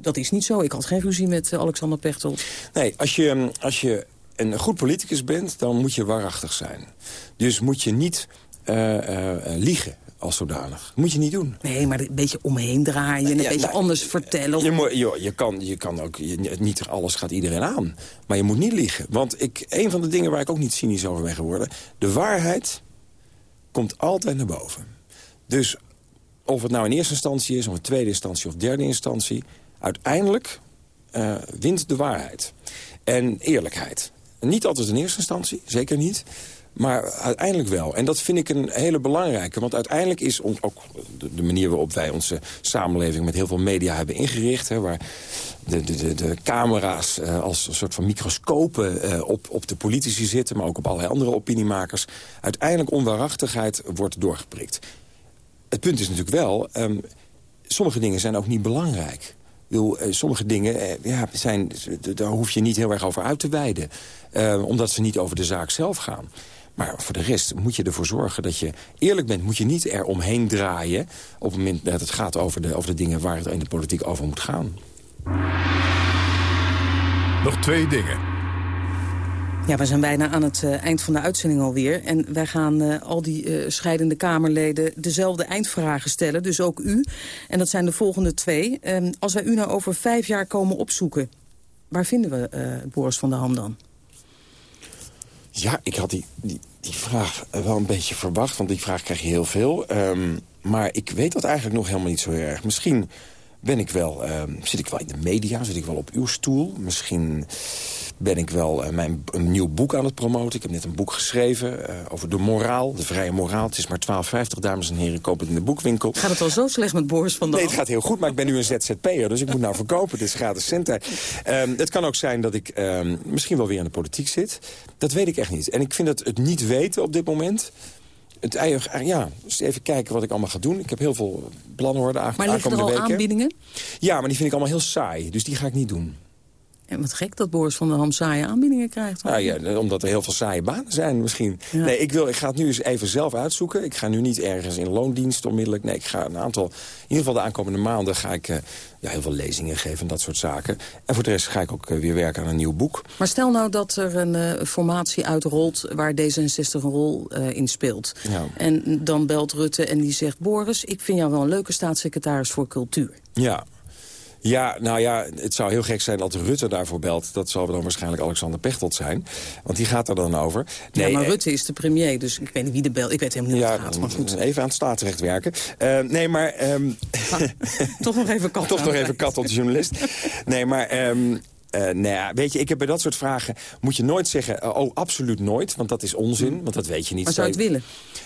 dat is niet zo. Ik had geen ruzie met Alexander Pechtold. Nee, als je, als je een goed politicus bent, dan moet je waarachtig zijn. Dus moet je niet liegen als zodanig. moet je niet doen. Nee, maar een beetje omheen draaien, een ja, beetje nou, anders vertellen. Of... Je, moet, je, je, kan, je kan ook, je, niet alles gaat iedereen aan. Maar je moet niet liegen. Want ik, een van de dingen waar ik ook niet cynisch over ben geworden... de waarheid komt altijd naar boven. Dus of het nou in eerste instantie is, of in tweede instantie of derde instantie... uiteindelijk uh, wint de waarheid. En eerlijkheid. Niet altijd in eerste instantie, zeker niet... Maar uiteindelijk wel. En dat vind ik een hele belangrijke. Want uiteindelijk is on, ook de, manier waarop wij onze samenleving... met heel veel media hebben ingericht... Hè, waar de, de, de, camera's uh, als een soort van microscopen uh, op, op de politici zitten... maar ook op allerlei andere opiniemakers... uiteindelijk onwaarachtigheid wordt doorgeprikt. Het punt is natuurlijk wel... Um, sommige dingen zijn ook niet belangrijk. Bedoel, sommige dingen ja, zijn, daar hoef je niet heel erg over uit te wijden. Uh, omdat ze niet over de zaak zelf gaan. Maar voor de rest moet je ervoor zorgen dat je eerlijk bent. Moet je niet er omheen draaien op het moment dat het gaat over de, over de dingen waar het in de politiek over moet gaan. Nog twee dingen. Ja, we zijn bijna aan het uh, eind van de uitzending alweer. En wij gaan uh, al die uh, scheidende Kamerleden dezelfde eindvragen stellen. Dus ook u. En dat zijn de volgende twee. Um, als wij u nou over vijf jaar komen opzoeken... waar vinden we Boris van der Ham dan? Ja, ik had die, die, die vraag wel een beetje verwacht, want die vraag krijg je heel veel. Um, maar ik weet dat eigenlijk nog helemaal niet zo erg. Misschien ben ik wel, um, zit ik wel in de media, zit ik wel op uw stoel. Misschien ben ik wel uh, mijn, een nieuw boek aan het promoten. Ik heb net een boek geschreven uh, over de moraal, de vrije moraal. Het is maar 12,50, dames en heren, koop het in de boekwinkel. Gaat het al zo slecht met Boris van der Nee, het gaat heel goed, maar ik ben nu een ZZP'er, dus ik moet nou verkopen. Het is gratis centen. Um, het kan ook zijn dat ik um, misschien wel weer in de politiek zit. Dat weet ik echt niet. En ik vind het, het niet weten op dit moment het eigen, ja, dus even kijken wat ik allemaal ga doen. Ik heb heel veel plannen hoor de Maar liggen er al weken. aanbiedingen? Ja, maar die vind ik allemaal heel saai. Dus die ga ik niet doen. En wat gek dat Boris van der Ham saaie aanbiedingen krijgt. Nou ja, omdat er heel veel saaie banen zijn misschien. Ja. Nee, ik, wil, ik ga het nu eens even zelf uitzoeken. Ik ga nu niet ergens in loondienst onmiddellijk. Nee, ik ga een aantal... In ieder geval de aankomende maanden ga ik uh, ja, heel veel lezingen geven en dat soort zaken. En voor de rest ga ik ook uh, weer werken aan een nieuw boek. Maar stel nou dat er een uh, formatie uitrolt waar D66 een rol in speelt. Ja. En dan belt Rutte en die zegt... Boris, ik vind jou wel een leuke staatssecretaris voor cultuur. Ja, ja, nou ja, het zou heel gek zijn dat Rutte daarvoor belt. Dat zal dan waarschijnlijk Alexander Pechtold zijn. Want die gaat er dan over. Nee, ja, maar Rutte is de premier, dus ik weet niet wie de bel. Ik weet helemaal niet ja, hoe het gaat, maar goed. Even aan het staatsrecht werken. Uh, nee, maar... Um... toch nog even (laughs) kat Toch nog even kat op de journalist. nee, maar... Um... Uh, nou ja, weet je, ik heb bij dat soort vragen... moet je nooit zeggen, uh, oh, absoluut nooit. Want dat is onzin, want dat weet je niet. Maar zou je het willen?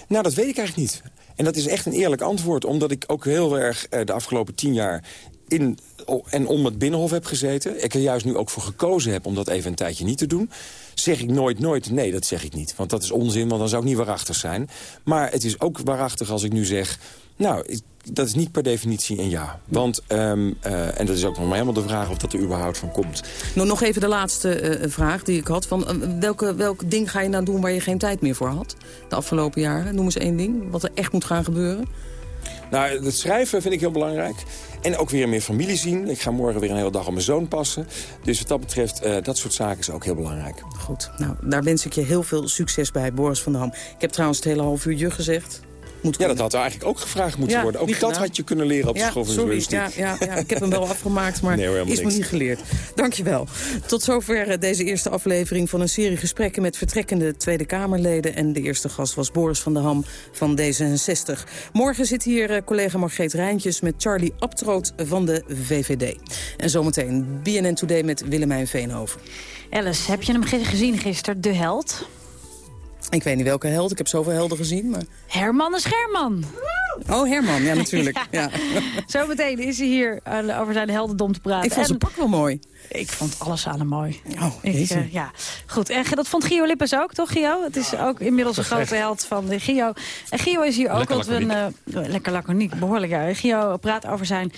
Nou, dat weet ik eigenlijk niet. En dat is echt een eerlijk antwoord. Omdat ik ook heel erg uh, de afgelopen tien jaar... in en om het Binnenhof heb gezeten. Ik er juist nu ook voor gekozen heb om dat even een tijdje niet te doen. Zeg ik nooit, nooit? Nee, dat zeg ik niet. Want dat is onzin, want dan zou ik niet waarachtig zijn. Maar het is ook waarachtig als ik nu zeg... Nou, dat is niet per definitie een ja. Want, um, uh, en dat is ook nog maar helemaal de vraag of dat er überhaupt van komt. Nou, nog even de laatste uh, vraag die ik had. Van, uh, welke, welk ding ga je nou doen waar je geen tijd meer voor had? De afgelopen jaren. Noem eens één ding. Wat er echt moet gaan gebeuren. Nou, het schrijven vind ik heel belangrijk. En ook weer meer familie zien. Ik ga morgen weer een hele dag op mijn zoon passen. Dus wat dat betreft, uh, dat soort zaken is ook heel belangrijk. Goed, nou, daar wens ik je heel veel succes bij, Boris van der Ham. Ik heb trouwens het hele half uur je gezegd. Moet Ja, dat had er eigenlijk ook gevraagd moeten Ja, worden. Ook dat gedaan. had je kunnen leren op de ja, school van sorry. journalistiek. Ja, ja, ja, ik heb hem wel afgemaakt, maar (laughs) Nee hoor, helemaal is me niet geleerd. Dankjewel. Tot zover eh, deze eerste aflevering van een serie gesprekken... met vertrekkende Tweede Kamerleden. En de eerste gast was Boris van der Ham van D66. Morgen zit hier eh, collega Margreet Rijntjes... met Charlie Abtroot van de VVD. En zometeen BNN Today met Willemijn Veenhoven. Alice, heb je hem ge- gezien gisteren, De Held? Ik weet niet welke held, ik heb zoveel helden gezien, maar... Herman is German. Oh, Herman, ja, (laughs) natuurlijk. ja. (laughs) Zometeen is hij hier eh, over zijn heldendom te praten. Ik vond zijn En pak wel mooi. Ik vond alles aan hem mooi. Oh, Ik, eh, ja, goed. En dat vond Gio Lippens ook, toch Gio? Het is ook inmiddels een grote held van de Gio. En Gio is hier ook. Want we een, eh, lekker laconiek, behoorlijk. Ja. Gio praat over zijn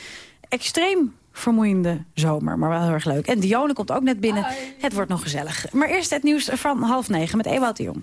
extreem vermoeiende zomer. Maar wel heel erg leuk. En Dione komt ook net binnen. Het wordt nog gezellig. Maar eerst het nieuws van half negen met Ewout de Jong.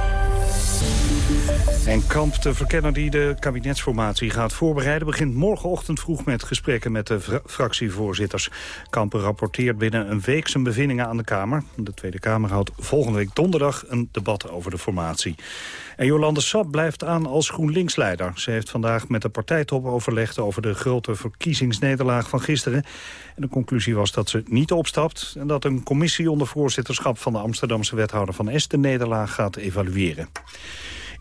En Kamp, de verkenner die de kabinetsformatie gaat voorbereiden... begint morgenochtend vroeg met gesprekken met de fra- fractievoorzitters. Kamp rapporteert binnen een week zijn bevindingen aan de Kamer. De Tweede Kamer houdt volgende week donderdag een debat over de formatie. En Jolande Sap blijft aan als GroenLinks-leider. Ze heeft vandaag met de partijtop overlegd over de grote verkiezingsnederlaag van gisteren. En de conclusie was dat ze niet opstapt... en dat een commissie onder voorzitterschap van de Amsterdamse wethouder Van Es de nederlaag gaat evalueren.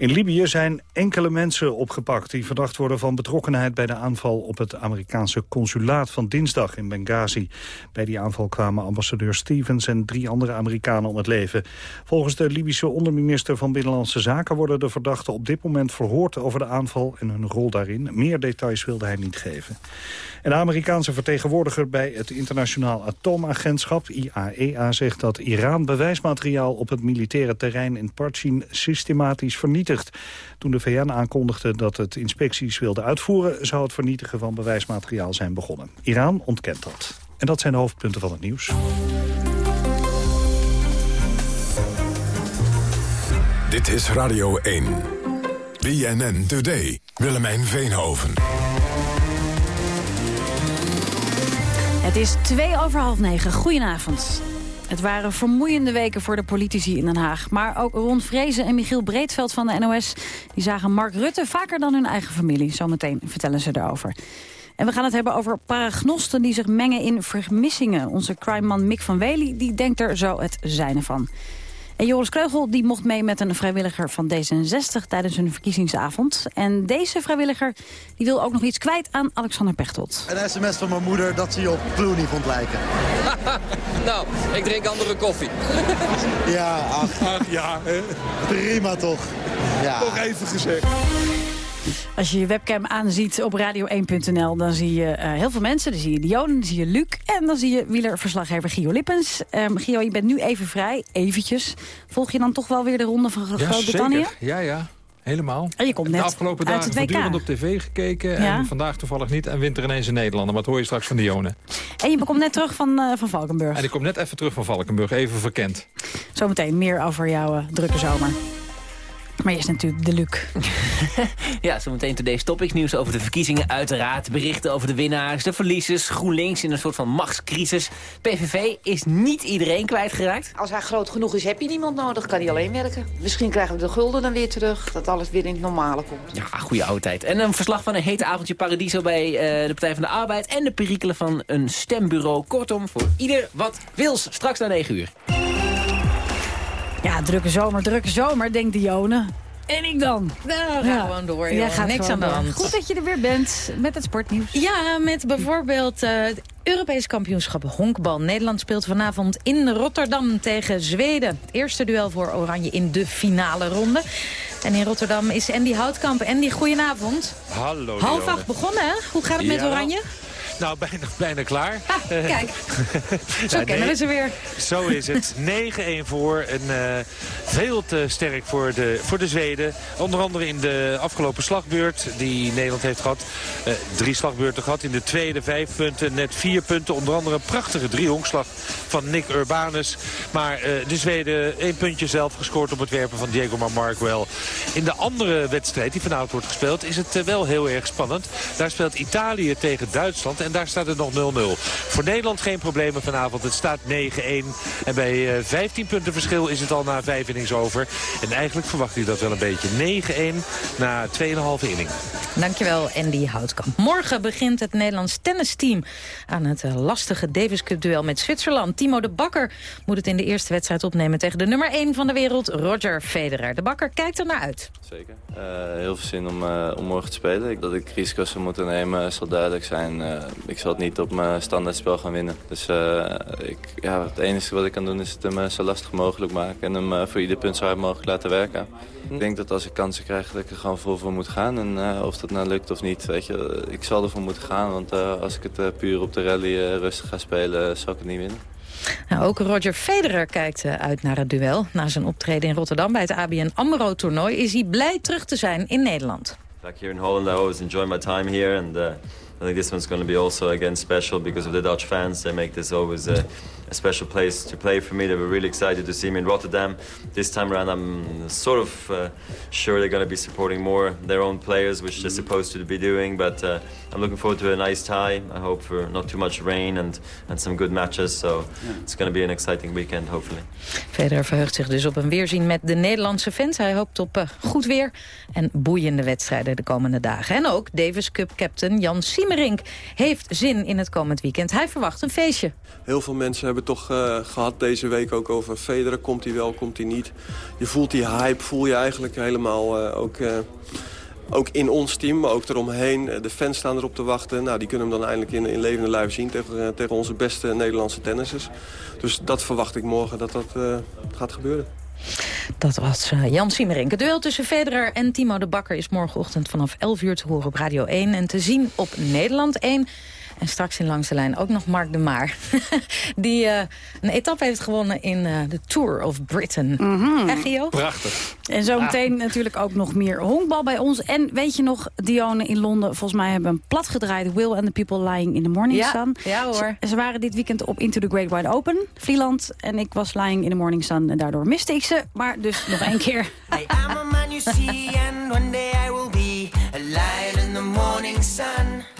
In Libië zijn enkele mensen opgepakt die verdacht worden van betrokkenheid bij de aanval op het Amerikaanse consulaat van dinsdag in Benghazi. Bij die aanval kwamen ambassadeur Stevens en drie andere Amerikanen om het leven. Volgens de Libische onderminister van Binnenlandse Zaken worden de verdachten op dit moment verhoord over de aanval en hun rol daarin. Meer details wilde hij niet geven. En de Amerikaanse vertegenwoordiger bij het Internationaal Atoomagentschap, IAEA, zegt dat Iran bewijsmateriaal op het militaire terrein in Parchin systematisch vernietigt. Toen de VN aankondigde dat het inspecties wilde uitvoeren, zou het vernietigen van bewijsmateriaal zijn begonnen. Iran ontkent dat. En dat zijn de hoofdpunten van het nieuws. Dit is Radio 1. BNN Today. Willemijn Veenhoven. Het is twee over half negen. Goedenavond. Het waren vermoeiende weken voor de politici in Den Haag. Maar ook Ron Vrezen en Michiel Breedveld van de NOS... die zagen Mark Rutte vaker dan hun eigen familie. Zometeen vertellen ze erover. En we gaan het hebben over paragnosten die zich mengen in vermissingen. Onze crimeman Mick van Wely die denkt er zo het zijne van. En Joris Kreugel die mocht mee met een vrijwilliger van D66 tijdens hun verkiezingsavond. En deze vrijwilliger die wil ook nog iets kwijt aan Alexander Pechtold. Een sms van mijn moeder dat ze je op Clooney vond lijken. (laughs) nou, ik drink andere koffie. Ja, ach, ja, prima toch. Ja. Nog even gezegd. Als je je webcam aanziet op radio1.nl, dan zie je eh, heel veel mensen. Dan zie je Dion, dan zie je Luc en dan zie je wielerverslaggever Gio Lippens. Ehm Gio, je bent nu even vrij, eventjes. Volg je dan toch wel weer de ronde van Ja, Groot-Brittannië? Ja, ja. Helemaal. En je komt de net afgelopen uit dagen voortdurend op tv gekeken. Ja. En vandaag toevallig niet. En wint er ineens in Nederlander. Maar dat hoor je straks van Dione. En je komt net terug van, eh, van Valkenburg. En ik kom net even terug van Valkenburg. Even verkend. Zometeen meer over jouw eh, drukke zomer. Maar eerst natuurlijk de Luc. (laughs) Ja, zometeen today's topics nieuws over de verkiezingen uiteraard. Berichten over de winnaars, de verliezers. GroenLinks in een soort van machtscrisis. PVV is niet iedereen kwijtgeraakt. Als hij groot genoeg is, heb je niemand nodig. Kan hij alleen werken. Misschien krijgen we de gulden dan weer terug. Dat alles weer in het normale komt. Ja, goede oude tijd. En een verslag van een hete avondje Paradiso bij eh, de Partij van de Arbeid. En de perikelen van een stembureau. Kortom, voor ieder wat wils. Straks na 9 uur. Ja, drukke zomer, drukke zomer, denkt Dione. En ik dan? Nou, ga gewoon door. Jij gaat Niks aan de hand. Goed dat je er weer bent met het sportnieuws. Ja, met bijvoorbeeld eh, het Europees kampioenschap honkbal. Nederland speelt vanavond in Rotterdam tegen Zweden. Het eerste duel voor Oranje in de finale ronde. En in Rotterdam is Andy Houtkamp. Andy, goedenavond. Hallo. Half acht begonnen, hè? Hoe gaat het met Ja. Oranje? Nou, bijna, bijna klaar. Kijk. (laughs) Zo Ja, kennen we ze weer. Zo is het. (laughs) 9-1 voor. En, eh, veel te sterk voor de, voor de Zweden. Onder andere in de afgelopen slagbeurt die Nederland heeft gehad. Eh, drie slagbeurten gehad. In de tweede vijf punten, net vier punten. Onder andere een prachtige driehonkslag van Nick Urbanus. Maar eh, de Zweden één puntje zelf gescoord op het werpen van Diego Marmarquel. In de andere wedstrijd die vanavond wordt gespeeld is het wel heel erg spannend. Daar speelt Italië tegen Duitsland. En en daar staat het nog 0-0. Voor Nederland geen problemen vanavond. Het staat 9-1. En bij uh, 15 punten verschil is het al na vijf innings over. En eigenlijk verwacht u dat wel een beetje. 9-1 na 2,5 inning. Dankjewel, Andy Houtkamp. Morgen begint het Nederlands tennisteam aan het eh, lastige Davis Cup duel met Zwitserland. Timo de Bakker moet het in de eerste wedstrijd opnemen tegen de nummer 1 van de wereld, Roger Federer. De Bakker kijkt er naar uit. Zeker. Uh, heel veel zin om, uh, om morgen te spelen. Dat ik risico's zou moeten nemen zal duidelijk zijn. Uh, ik zal het niet op mijn standaardspel gaan winnen. Dus ik, ja, het enige wat ik kan doen is het hem zo lastig mogelijk maken. En hem voor ieder punt zo hard mogelijk laten werken. Ik denk dat als ik kansen krijg dat ik er gewoon vol voor moet gaan. En of dat nou lukt of niet, weet je. Ik zal ervoor moeten gaan. Want als ik het puur op de rally rustig ga spelen, zal ik het niet winnen. Nou, ook Roger Federer kijkt eh, uit naar het duel. Na zijn optreden in Rotterdam bij het ABN AMRO-toernooi... is hij blij terug te zijn in Nederland. Back here in Holland, I always enjoy my time here. And uh, I think this one's going to be also, again, special because of the Dutch fans. They make this always... Uh, a special place to play for me. They were really excited to see me in Rotterdam. This time around, I'm sort of uh, sure they're going to be supporting more their own players, which they're supposed to be doing. But uh, I'm looking forward to a nice tie. I hope for not too much rain and, and some good matches. So it's going to be an exciting weekend, hopefully. Verder verheugt zich dus op een weerzien met de Nederlandse fans. Hij hoopt op uh, goed weer en boeiende wedstrijden de komende dagen. En ook Davis Cup captain Jan Siemerink heeft zin in het komend weekend. Hij verwacht een feestje. Heel veel mensen hebben toch uh, gehad deze week ook over Federer. Komt hij wel, komt hij niet? Je voelt die hype, voel je eigenlijk helemaal uh, ook, uh, ook in ons team, maar ook eromheen. De fans staan erop te wachten. Nou, die kunnen hem dan eindelijk in, in levende lijf zien tegen, tegen onze beste Nederlandse tennissers. Dus dat verwacht ik morgen dat dat gaat gebeuren. Dat was Jan Siemerink. Het duel tussen Federer en Timo de Bakker is morgenochtend vanaf 11 uur te horen op Radio 1... en te zien op Nederland 1. En straks in langs de lijn ook nog Mark de Maar. (laughs) die uh, een etappe heeft gewonnen in uh, de Tour of Britain. Mm -hmm. Prachtig. En zometeen ja. natuurlijk ook nog meer honkbal bij ons. En weet je nog, Dione in Londen, volgens mij hebben een plat gedraaid. Will and the People Lying in the Morning ja. Sun. Ja hoor. Ze, ze, waren dit weekend op Into the Great Wide Open, Vlieland. En ik was Lying in the Morning Sun en daardoor miste ik ze. Maar dus nog één keer. (laughs) I am a man you see and one day I will be a lion in the morning sun.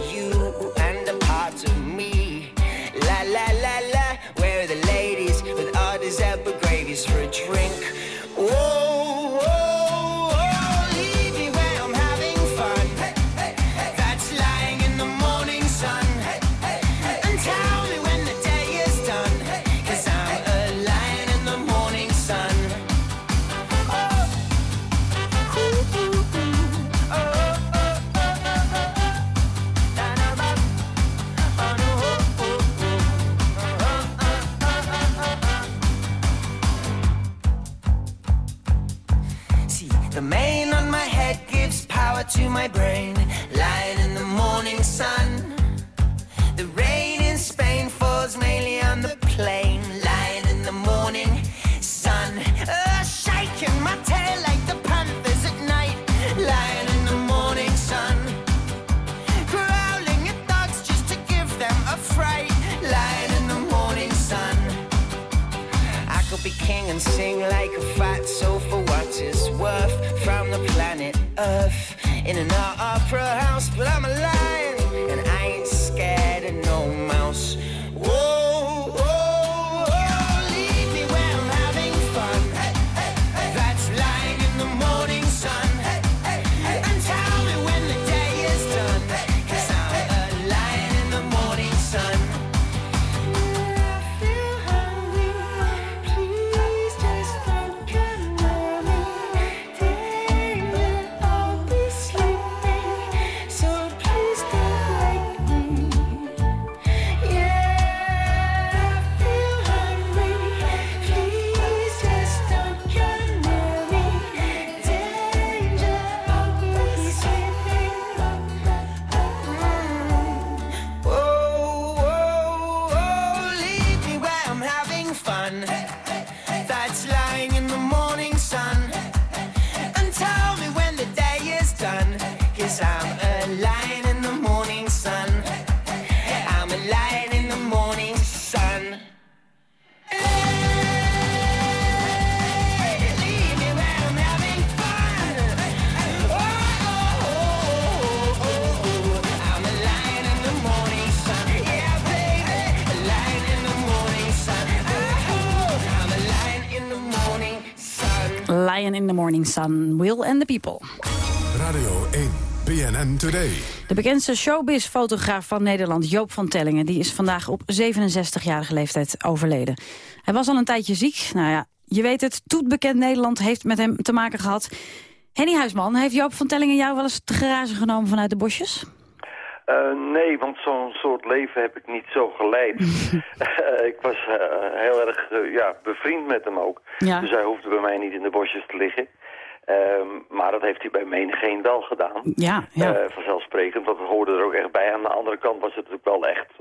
Morning Sun, Will and the People. Radio 1, BNN Today. De bekendste showbiz-fotograaf van Nederland, Joop van Tellingen... die is vandaag op 67-jarige leeftijd overleden. Hij was al een tijdje ziek. Nou ja, je weet het, toetbekend Nederland heeft met hem te maken gehad. Henny Huisman, heeft Joop van Tellingen jou wel eens te grazen genomen vanuit de bosjes? Uh, nee, want zo'n soort leven heb ik niet zo geleid. uh, (laughs) ik was uh, heel erg ja, bevriend met hem ook. Ja. Dus hij hoefde bij mij niet in de bosjes te liggen. Ehm, maar dat heeft hij bij menigeen wel gedaan. Ja, ja. vanzelfsprekend, want dat hoorde er ook echt bij. Aan de andere kant was het natuurlijk wel echt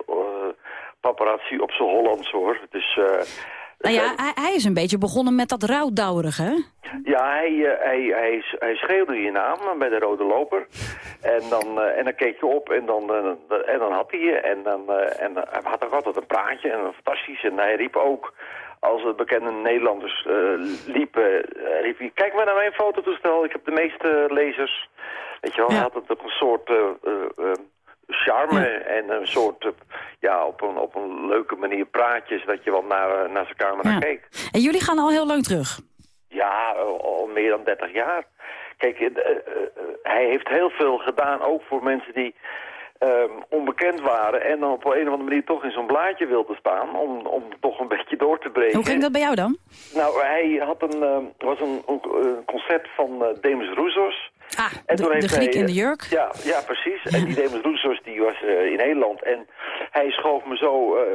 paparazzi op zijn Hollands hoor. Dus... Nou ja, hij, hij, is een beetje begonnen met dat rouwdouwerige, hè? Ja, hij, uh, hij, hij, hij schreeuwde je naam bij de rode loper. En dan, uh, en dan keek je op en dan, uh, en dan had hij je. En, dan, en hij had ook altijd een praatje en fantastisch. En hij riep ook, als het bekende Nederlanders liepen, riep hij... Kijk maar naar mijn fototoestel, ik heb de meeste lezers. Weet je wel, Ja. hij had het ook een soort charme en een soort, ja, op een, op een leuke manier praatjes, dat je wel naar, naar zijn camera Ja. keek. En jullie gaan al heel lang terug. Ja, al al meer dan 30 jaar. Kijk, eh, eh, eh, hij heeft heel veel gedaan, ook voor mensen die ehm, onbekend waren... en dan op een of andere manier toch in zo'n blaadje wilden staan... om, om toch een (laughs) beetje door te breken. Hoe ging dat bij jou dan? Nou, hij had een, ehm, was een, een, concert van eh, Demis Roussos. Ah, En de, toen de heeft Griek hij, in de eh, jurk. Ja, ja precies. En die Demis Roussos die was eh, in Nederland. En hij schoof me zo eh,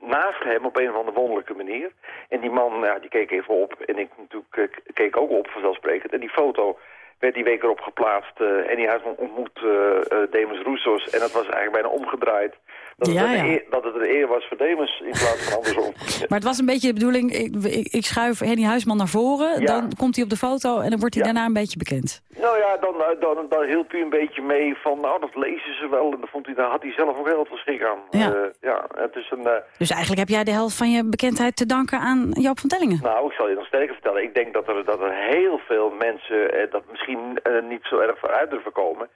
naast hem op een of andere wonderlijke manier. En die man, ja, die keek even op. En ik natuurlijk keek ook op, vanzelfsprekend. En die foto werd die week erop geplaatst. en die huisman ontmoet eh eh, Demis Roussos. En dat was eigenlijk bijna omgedraaid. Dat, Ja, het, een ja. eer, dat het een eer was voor Demis in plaats van andersom. (laughs) Maar het was een beetje de bedoeling, ik, ik, ik schuif Henny Huisman naar voren... Dan komt hij op de foto en dan wordt hij daarna een beetje bekend. Nou ja, dan, eh, dan, dan hielp hij een beetje mee van, nou, dat lezen ze wel. En dan vond hij, daar had hij zelf ook heel veel schik aan. Ja. Eh, ja, het is een... eh, Dus eigenlijk heb jij de helft van je bekendheid te danken aan Joop van Tellingen. nou, ik zal je nog sterker vertellen. Ik denk dat er, dat er heel veel mensen eh, dat misschien eh, niet zo erg vooruit durven komen.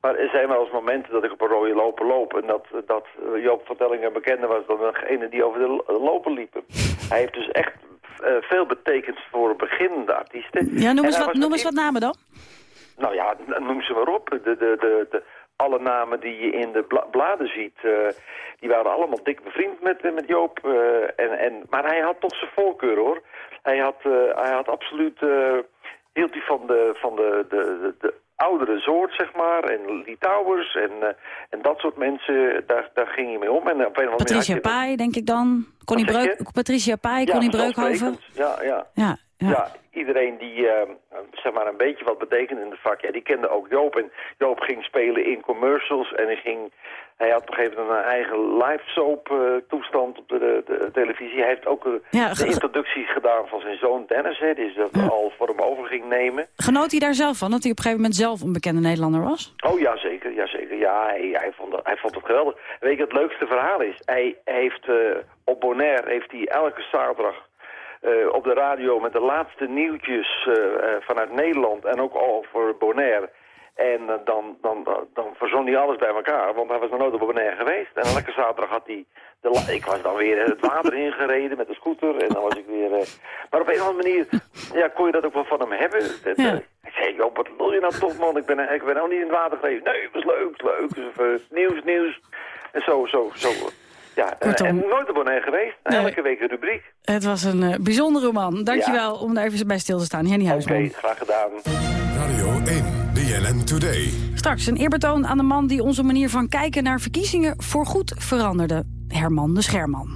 Maar er zijn wel eens momenten dat ik op een rode loper loop... en dat, dat eh, Joop van Tellingen bekender was dan degene die over de lo- loper liepen. (laughs) Hij heeft dus echt eh, veel betekend voor beginnende artiesten. Ja, noem En eens, wat, noem eens wat namen dan. Nou ja, noem ze maar op. De, de, de, de, alle namen die je in de bla- bladen ziet, eh, die waren allemaal dik bevriend met, met Joop. en, en, maar hij had toch zijn voorkeur hoor. Hij had, hij had absoluut, hield hij van de, van de, de, de oudere soort, zeg maar. En Litouwers en, eh, en dat soort mensen, daar, daar ging hij mee om. En op een Patricia je- Pai, denk ik dan. Connie je? Breuk, Patricia Pai, Ja, Connie Breukhoven. Ja, ja. Ja, ja. Ja, iedereen die eh, zeg maar een beetje wat betekende in het vak, ja, die kende ook Joop. En Joop ging spelen in commercials en hij ging... Hij had op een gegeven moment een eigen live soap eh, toestand op de, de, de televisie. Hij heeft ook Ja, de introductie gedaan van zijn zoon Dennis, hè, die dat al voor hem over ging nemen. Genoot hij daar zelf van, dat hij op een gegeven moment zelf een bekende Nederlander was? Oh ja, zeker. Ja, zeker. Ja, hij, hij, vond het, hij vond het geweldig. Weet je, het leukste verhaal is, hij heeft eh, op Bonaire heeft hij elke zaterdag eh, op de radio met de laatste nieuwtjes eh, eh, vanuit Nederland en ook over Bonaire. En dan, dan, dan, verzon hij alles bij elkaar, want hij was nog nooit op Bonaire geweest. En elke zaterdag had hij... De ik was dan weer het water ingereden met de scooter en dan was ik weer... Maar op een of andere manier ja, kon je dat ook wel van hem hebben. Dat, eh, ik zei, joh, wat wil je nou toch, man? Ik ben, ik ben nou niet in het water geweest. Nee, het was leuk, het was leuk. Nieuws, nieuws. En zo, zo, zo. Ja, eh, Kortom. en nooit op Bonaire geweest. Nee. Elke week een rubriek. Het was een eh, bijzondere man. Dankjewel om daar even bij stil te staan. Henny Oké, Huisman. graag gedaan. Radio 1, BNN Today. Straks een eerbetoon aan de man die onze manier van kijken naar verkiezingen voorgoed veranderde. Herman de Scherman.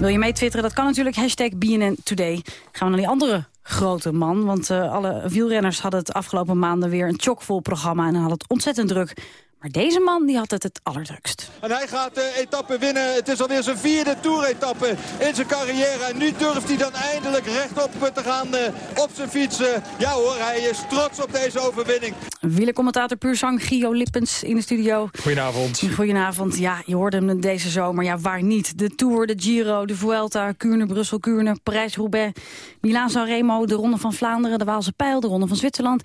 Wil je mee twitteren? Dat kan natuurlijk. Hashtag BNN Today. Gaan we naar die andere grote man. Want eh, alle wielrenners hadden het afgelopen maanden weer een chockvol programma. En hadden het ontzettend druk. Maar deze man die had het het allerdrukst. En hij gaat de etappe winnen. Het is alweer zijn vierde Tour-etappe in zijn carrière. En nu durft hij dan eindelijk rechtop te gaan eh, op zijn fiets. Eh, Ja hoor, hij is trots op deze overwinning. Wielercommentator Puurzang Gio Lippens in de studio. Goedenavond. Goedenavond. Ja, je hoorde hem deze zomer. Ja, waar niet? De Tour, de Giro, de Vuelta, Kuurne, Brussel, Kuurne, Parijs-Roubaix, Milaan-San Remo, de Ronde van Vlaanderen, de Waalse Pijl, de Ronde van Zwitserland,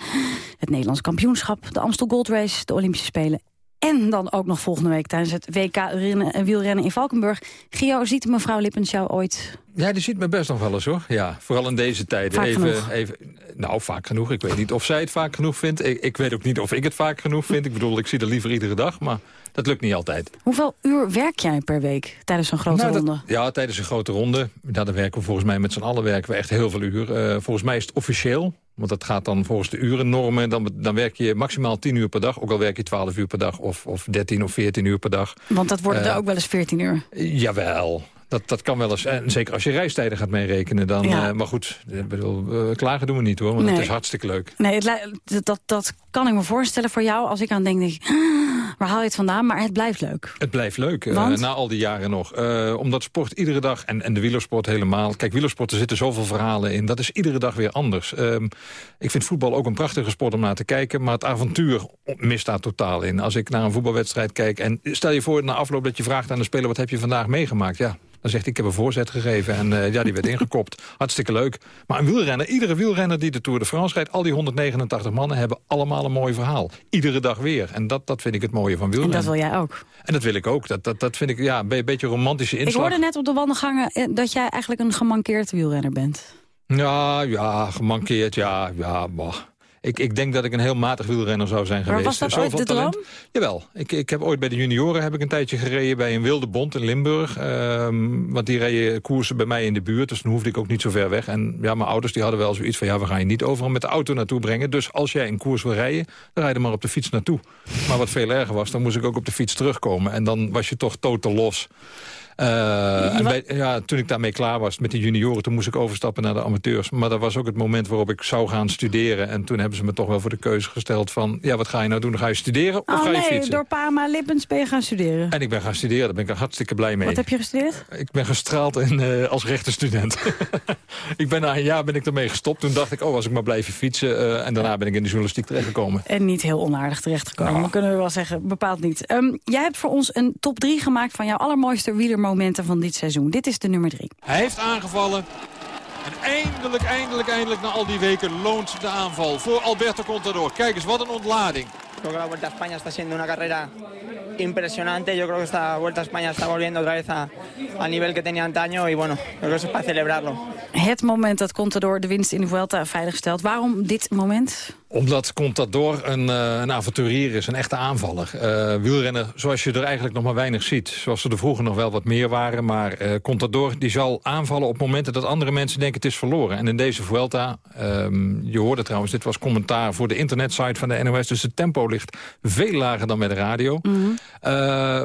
het Nederlands kampioenschap, de Amstel Gold Race, de Olympische Spelen En dan ook nog volgende week tijdens het WK rennen, en wielrennen in Valkenburg. Gio, ziet mevrouw Lippens jou ooit Ja, die ziet me best nog wel eens hoor. Ja, vooral in deze tijden. Vaak even, genoeg. even, nou, vaak genoeg. Ik weet niet of zij het vaak genoeg vindt. Ik, ik weet ook niet of ik het vaak genoeg vind. Ik bedoel, ik zie er liever iedere dag, maar dat lukt niet altijd. Hoeveel uur werk jij per week tijdens zo'n grote Nou, dat- ronde? ja, tijdens een grote ronde. Ja, dan werken we volgens mij met z'n allen werken we echt heel veel uur. Eh, volgens mij is het officieel. Want dat gaat dan volgens de urennormen. Dan, dan werk je maximaal 10 uur per dag. Ook al werk je 12 uur per dag of, of 13 of 14 uur per dag. Want dat worden Eh, er ook wel eens 14 uur. Jawel. Dat, dat kan wel eens. En zeker als je reistijden gaat meerekenen. Dan, Ja. eh, maar goed, bedoel, eh, klagen doen we niet hoor. Want Nee. het is hartstikke leuk. Nee, dat, dat, kan ik me voorstellen voor jou. Als ik aan denk, denk ik, "Ah, waar haal je het vandaan? Maar het blijft leuk. Het blijft leuk, eh, Want? na al die jaren nog. Eh, omdat sport iedere dag, en, en de wielersport helemaal... Kijk, wielersport, er zitten zoveel verhalen in. Dat is iedere dag weer anders. Ehm, ik vind voetbal ook een prachtige sport om naar te kijken... maar het avontuur mist daar totaal in. Als ik naar een voetbalwedstrijd kijk... en stel je voor na afloop dat je vraagt aan de speler... wat heb je vandaag meegemaakt? Ja, dan zegt hij, ik heb een voorzet gegeven en eh, ja, die werd (laughs) ingekopt. Hartstikke leuk. Maar een wielrenner, iedere wielrenner die de Tour de France rijdt... al die 189 mannen hebben allemaal een mooi verhaal. Iedere dag weer. En dat, dat vind ik het mooie van En wielrennen. dat wil jij ook. En dat wil ik ook. Dat, dat, dat vind ik ja, een be- beetje romantische Ik inslag. hoorde net op de wandelgangen eh, dat jij eigenlijk een gemankeerd wielrenner bent. Ja, ja, gemankeerd, ja, ja, bah. Ik, ik denk dat ik een heel matig wielrenner zou zijn Maar geweest. was dat Zoveel ooit de talent. droom? Jawel. Ik, ik heb ooit bij de junioren heb ik een tijdje gereden bij een wilde bond in Limburg. Ehm, want die reden koersen bij mij in de buurt, dus dan hoefde ik ook niet zo ver weg. En ja, mijn ouders die hadden wel zoiets van, ja, we gaan je niet overal met de auto naartoe brengen. Dus als jij een koers wil rijden, dan rijd je maar op de fiets naartoe. Maar wat veel erger was, dan moest ik ook op de fiets terugkomen. En dan was je toch totaal los. Eh, en bij- ja, toen ik daarmee klaar was met de junioren... toen moest ik overstappen naar de amateurs. Maar dat was ook het moment waarop ik zou gaan studeren. En toen hebben ze me toch wel voor de keuze gesteld van... ja, wat ga je nou doen? Ga je studeren of Oh ga je nee, fietsen? door Parma Lippens ben je gaan studeren. En ik ben gaan studeren, daar ben ik hartstikke blij mee. Wat heb je gestudeerd? Ik ben gestraald in, eh, als rechtenstudent. (laughs) ik ben na een jaar ben ik ermee gestopt. Toen dacht ik, oh, als ik maar blijven fietsen. eh, en daarna ben ik in de journalistiek terechtgekomen. En niet heel onaardig terechtgekomen, kunnen we wel zeggen. Bepaald niet. Ehm, jij hebt voor ons een top 3 gemaakt van jouw allermooiste wielermomenten van dit seizoen. Dit is de nummer 3. Hij heeft aangevallen. En eindelijk, eindelijk, eindelijk na al die weken loont de aanval voor Alberto Contador. Kijk eens, wat een ontlading. Creo que la Vuelta a España está siendo una carrera impresionante. Yo creo que esta Vuelta a España está volviendo otra vez a- al nivel que tenía antaño. Y bueno, creo que eso es para celebrarlo. Het moment dat Contador de winst in de Vuelta veiligstelt. Waarom dit moment? Omdat Contador een, eh, een avonturier is, een echte aanvaller. Eh wielrennen zoals je er eigenlijk nog maar weinig ziet. Zoals er er vroeger nog wel wat meer waren. Maar eh Contador die zal aanvallen op momenten dat andere mensen denken het is verloren. En in deze Vuelta, ehm, je hoorde trouwens, dit was commentaar voor de internetsite van de NOS. Dus het tempo ligt veel lager dan bij de radio. Eh,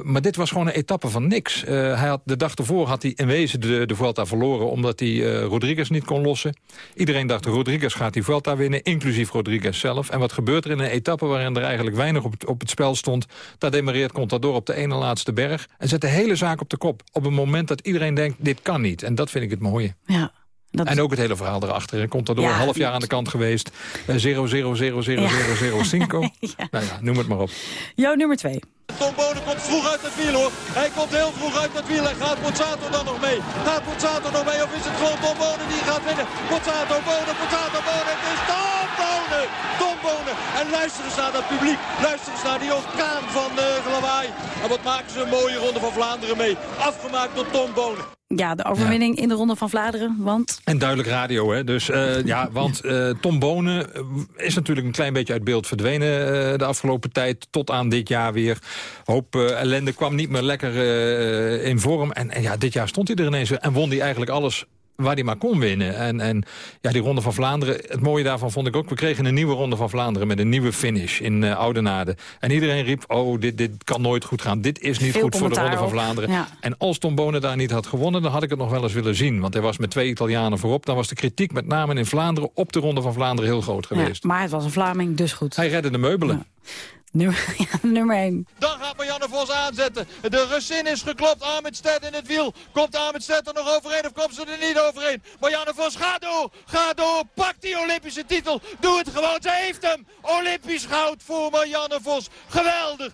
maar dit was gewoon een etappe van niks. Hij had, de dag ervoor had hij in wezen de, de Vuelta verloren... omdat hij Rodriguez niet kon lossen. Iedereen dacht, Rodriguez gaat die Vuelta winnen, inclusief Rodriguez zelf. En wat gebeurt er in een etappe waarin er eigenlijk weinig op, het- op het spel stond? Daar demareert Contador op de ene laatste berg... en zet de hele zaak op de kop. Op een moment dat iedereen denkt, dit kan niet. En dat vind ik het mooie. Ja. En ook het hele verhaal erachter. Contador Ja. een half jaar aan de kant geweest. Eh, 0, 0, 0, 0, 0, 0, 5. Nou ja, noem het maar op. Jouw nummer 2. Tom Bonen komt vroeg uit het wiel hoor. Hij komt heel vroeg uit het wiel. En gaat Pozzato dan nog mee? Gaat Pozzato nog mee of is het gewoon Tom Bonen die gaat winnen? Pozzato, Bonen, Pozzato, Bonen. Het is Bonen! Tom Bonen. En luister eens naar dat publiek. Luister eens naar die orkaan van uh, lawaai. En wat maken ze een mooie ronde van Vlaanderen mee. Afgemaakt door Tom Bonen. Ja, de overwinning in de Ronde van Vlaanderen, want... En duidelijk radio, hè. Dus eh, ja, (laughs) want eh, Tom Bonen eh, is natuurlijk een klein beetje uit beeld verdwenen eh, de afgelopen tijd. Tot aan dit jaar weer. Hoop eh, ellende kwam niet meer lekker eh, in vorm. En, en ja, dit jaar stond hij er ineens en won hij eigenlijk alles waar hij maar kon winnen. En, en ja, die Ronde van Vlaanderen, het mooie daarvan vond ik ook... we kregen een nieuwe Ronde van Vlaanderen met een nieuwe finish in uh, Oudenaarde. En iedereen riep, oh, dit, dit kan nooit goed gaan. Dit is niet Veel goed voor de Ronde van. Vlaanderen. Ja. En als Tom Bonen daar niet had gewonnen, dan had ik het nog wel eens willen zien. Want hij was met twee Italianen voorop. Dan was de kritiek met name in Vlaanderen op de Ronde van Vlaanderen heel groot Ja, geweest. maar het was een Vlaming, dus goed. Hij redde de meubelen. Nummer, (laughs) ja, nummer 1. Dan gaat Marianne Vos aanzetten. De Russin is geklopt. Armstead in het wiel. Komt Armstead er nog overheen of komt ze er niet overheen? Marianne Vos, ga door. Ga door. Pak die Olympische titel. Doe het gewoon. Ze heeft hem. Olympisch goud voor Marianne Vos. Geweldig.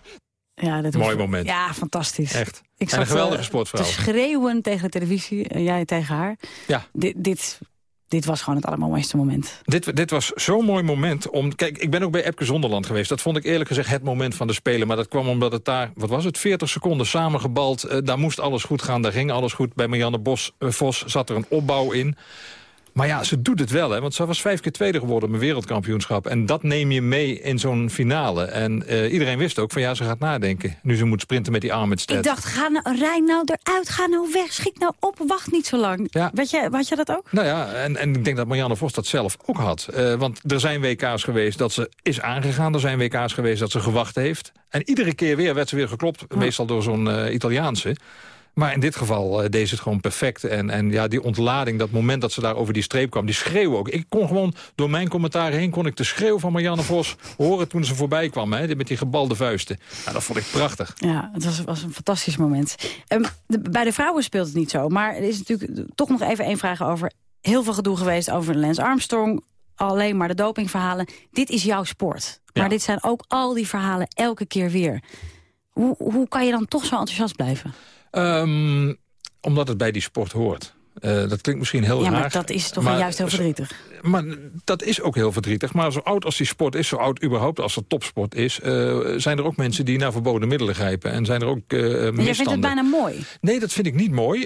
Ja, dat Mooi hoeft- moment. Ja, fantastisch. Echt. Ik en een geweldige eh, sportvrouw. Te schreeuwen tegen de televisie, en jij tegen haar. Ja. Dit, dit, dit was gewoon het allermooiste moment. Dit, dit was zo'n mooi moment. Om, kijk, ik ben ook bij Epke Zonderland geweest. Dat vond ik eerlijk gezegd het moment van de Spelen. Maar dat kwam omdat het daar, wat was het, 40 seconden samengebald. Uh, daar moest alles goed gaan, daar ging alles goed. Bij Marianne Bos, uh, Vos zat er een opbouw in. Maar ja, ze doet het wel, hè, want ze was vijf keer tweede geworden op een wereldkampioenschap. En dat neem je mee in zo'n finale. En uh, iedereen wist ook van ja, ze gaat nadenken. Nu ze moet sprinten met die Armstead. Ik dacht, ga nou, rij nou eruit, ga nou weg, schiet nou op, wacht niet zo lang. Ja. Weet je, had je dat ook? Nou ja, en, en ik denk dat Marianne Vos dat zelf ook had. Uh, want er zijn WK's geweest dat ze is aangegaan. Er zijn WK's geweest dat ze gewacht heeft. En iedere keer weer werd ze weer geklopt, meestal door zo'n uh, Italiaanse. Maar in dit geval uh, deed ze het gewoon perfect. En, en ja, die ontlading, dat moment dat ze daar over die streep kwam... die schreeuw ook. Ik kon gewoon, door mijn commentaar heen... kon ik de schreeuw van Marianne Vos horen toen ze voorbij kwam. Hè, met die gebalde vuisten. Nou, dat vond ik prachtig. Ja, het was, was een fantastisch moment. Um, de, bij de vrouwen speelt het niet zo. Maar er is natuurlijk toch nog even één vraag over... heel veel gedoe geweest over Lance Armstrong... alleen maar de dopingverhalen. Dit is jouw sport. Maar ja. dit zijn ook al die verhalen elke keer weer. Hoe, hoe kan je dan toch zo enthousiast blijven? Um, omdat het bij die sport hoort. Uh, dat klinkt misschien heel ja, raar. maar dat is toch maar, juist heel verdrietig. Maar dat is ook heel verdrietig. Maar zo oud als die sport is, zo oud überhaupt als het topsport is... Uh, zijn er ook mensen die naar verboden middelen grijpen. En zijn er ook uh, misstanden. Jij vindt het bijna mooi? Nee, dat vind ik niet mooi.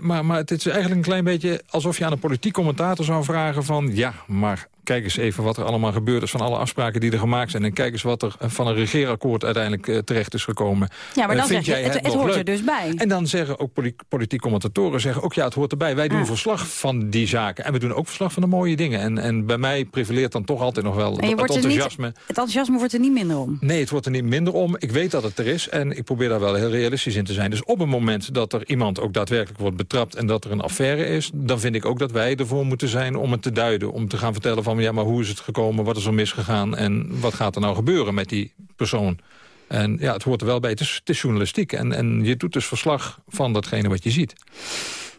maar, maar het is eigenlijk een klein beetje alsof je aan een politiek commentator zou vragen van... ja, maar kijk eens even wat er allemaal gebeurd is van alle afspraken die er gemaakt zijn. En kijk eens wat er van een regeerakkoord uiteindelijk uh, terecht is gekomen. Ja, maar dan zeg je, het, het, het hoort leuk? er dus bij. En dan zeggen ook poli politiek commentatoren zeggen ook ja, het hoort erbij. Wij doen Ah. verslag van die zaken. En we doen ook verslag van de mooie dingen. En, en bij mij prevaleert dan toch altijd nog wel het wordt enthousiasme. niet, het enthousiasme wordt er niet minder om. Nee, het wordt er niet minder om. Ik weet dat het er is en ik probeer daar wel heel realistisch in te zijn. Dus op een moment dat er iemand ook daadwerkelijk wordt betrapt... en dat er een affaire is, dan vind ik ook dat wij ervoor moeten zijn om het te duiden. Om te gaan vertellen van, ja, maar hoe is het gekomen? Wat is er misgegaan? En wat gaat er nou gebeuren met die persoon? En ja, het hoort er wel bij. Het is, het is journalistiek. En, en je doet dus verslag van datgene wat je ziet.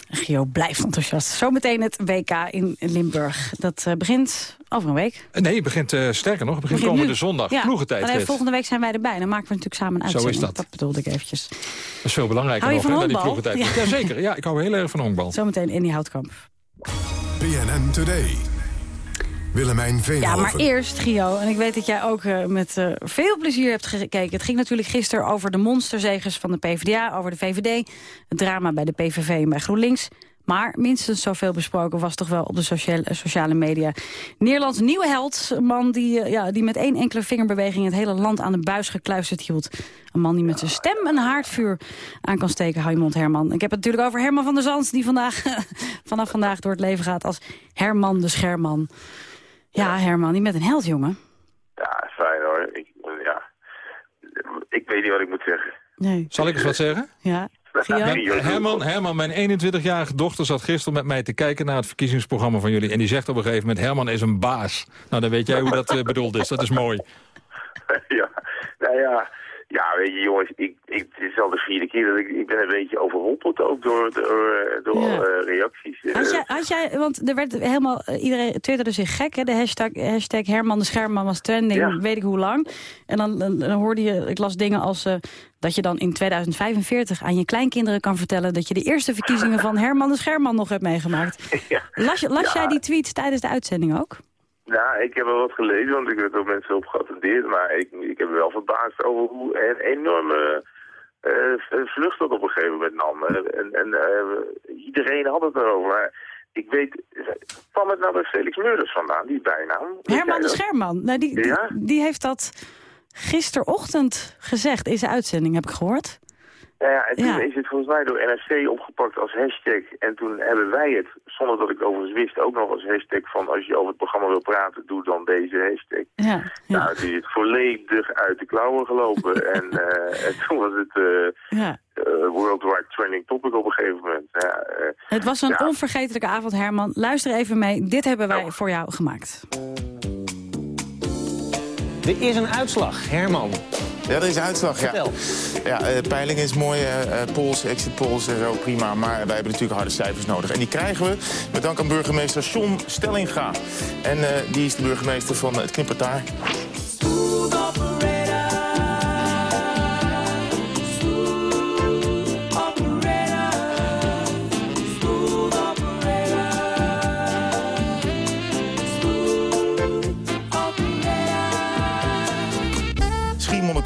Gio blijft enthousiast. Zometeen het WK in Limburg. Dat uh, begint over een week. Nee, het begint uh, sterker nog. Het begint, Begint komende nu. zondag. Ja, Ploegentijdrit. alleen volgende week zijn wij erbij. Dan maken we natuurlijk samen een Zo is uitzending. dat. bedoelde ik eventjes. Dat is veel belangrijker Hou je nog, van hè, dan die honkbal? ploegentijdrit. Ja. Ja. zeker. Ja, ik hou heel erg van honkbal. Zometeen Andy Houtkamp. BNN Today. Willemijn Veenhoven. Ja, maar eerst, Gio, en ik weet dat jij ook uh, met uh, veel plezier hebt gekeken. Het ging natuurlijk gisteren over de monsterzegers van de PvdA, over de VVD. Het drama bij de PVV en bij GroenLinks. Maar minstens zoveel besproken was toch wel op de sociale, sociale media. Nederlands nieuwe held, een man die, ja, die met één enkele vingerbeweging... het hele land aan de buis gekluisterd hield. Een man die met zijn stem een haardvuur aan kan steken. Hou je mond, Herman. Ik heb het natuurlijk over Herman van der Zand... die vandaag, (laughs) vanaf vandaag door het leven gaat als Herman de Scherman. Ja, Herman, je bent een held, jongen. Ja, fijn hoor. Ik, ja. ik weet niet wat ik moet zeggen. Nee. Zal ik eens wat zeggen? Ja. Mijn- (laughs) Herman, Herman, mijn 21-jarige dochter zat gisteren met mij te kijken naar het verkiezingsprogramma van jullie. En die zegt op een gegeven moment, Herman is een baas. Nou, dan weet jij hoe dat eh, bedoeld is. Dat is mooi. (laughs) ja, nou ja. Ja, weet je jongens, ik, ik, het is al de vierde keer dat ik, ik ben een beetje overrompeld ook door, door, eh, door Ja. eh, reacties. Eh, Had jij, had jij, want er werd helemaal, iedereen twitterde zich gek, hè? De hashtag, hashtag Herman de Scherman was trending, Ja. weet ik hoe lang. En dan, dan, dan hoorde je, ik las dingen als dat je dan in 2045 aan je kleinkinderen kan vertellen dat je de eerste verkiezingen van Herman de Scherman nog hebt meegemaakt. (laughs) Las, las jij die tweets tijdens de uitzending ook? Nou, ik heb wel wat gelezen, want ik werd door mensen op geattendeerd. Maar ik, ik heb me wel verbaasd over hoe een enorme eh, vlucht dat op een gegeven moment nam. En, en eh, iedereen had het erover. Maar ik weet, kwam het nou bij Felix Meurders vandaan, die bijnaam? Herman de? Scherman, nou, die, die, Ja? die heeft dat gisterochtend gezegd in zijn uitzending, heb ik gehoord. Ja, ja, en toen Ja. is het volgens mij door NRC opgepakt als hashtag. En toen hebben wij het, zonder dat ik het overigens wist, ook nog als hashtag van als je over het programma wil praten, doe dan deze hashtag. Ja, Nou, het is het volledig uit de klauwen gelopen. (laughs) en, eh, en toen was het eh ja. eh, worldwide trending topic op een gegeven moment. Ja, eh, Het was een ja. onvergetelijke avond, Herman. Luister even mee. Dit hebben wij voor jou gemaakt. Er is een uitslag, Herman. Ja, er is uitslag, ja. Vertel. Ja, eh, peiling is mooi, eh, eh, polls, exit polls en zo, prima. Maar wij hebben natuurlijk harde cijfers nodig. En die krijgen we met dank aan burgemeester John Stellinga. En die is de burgemeester van het Knippertaar.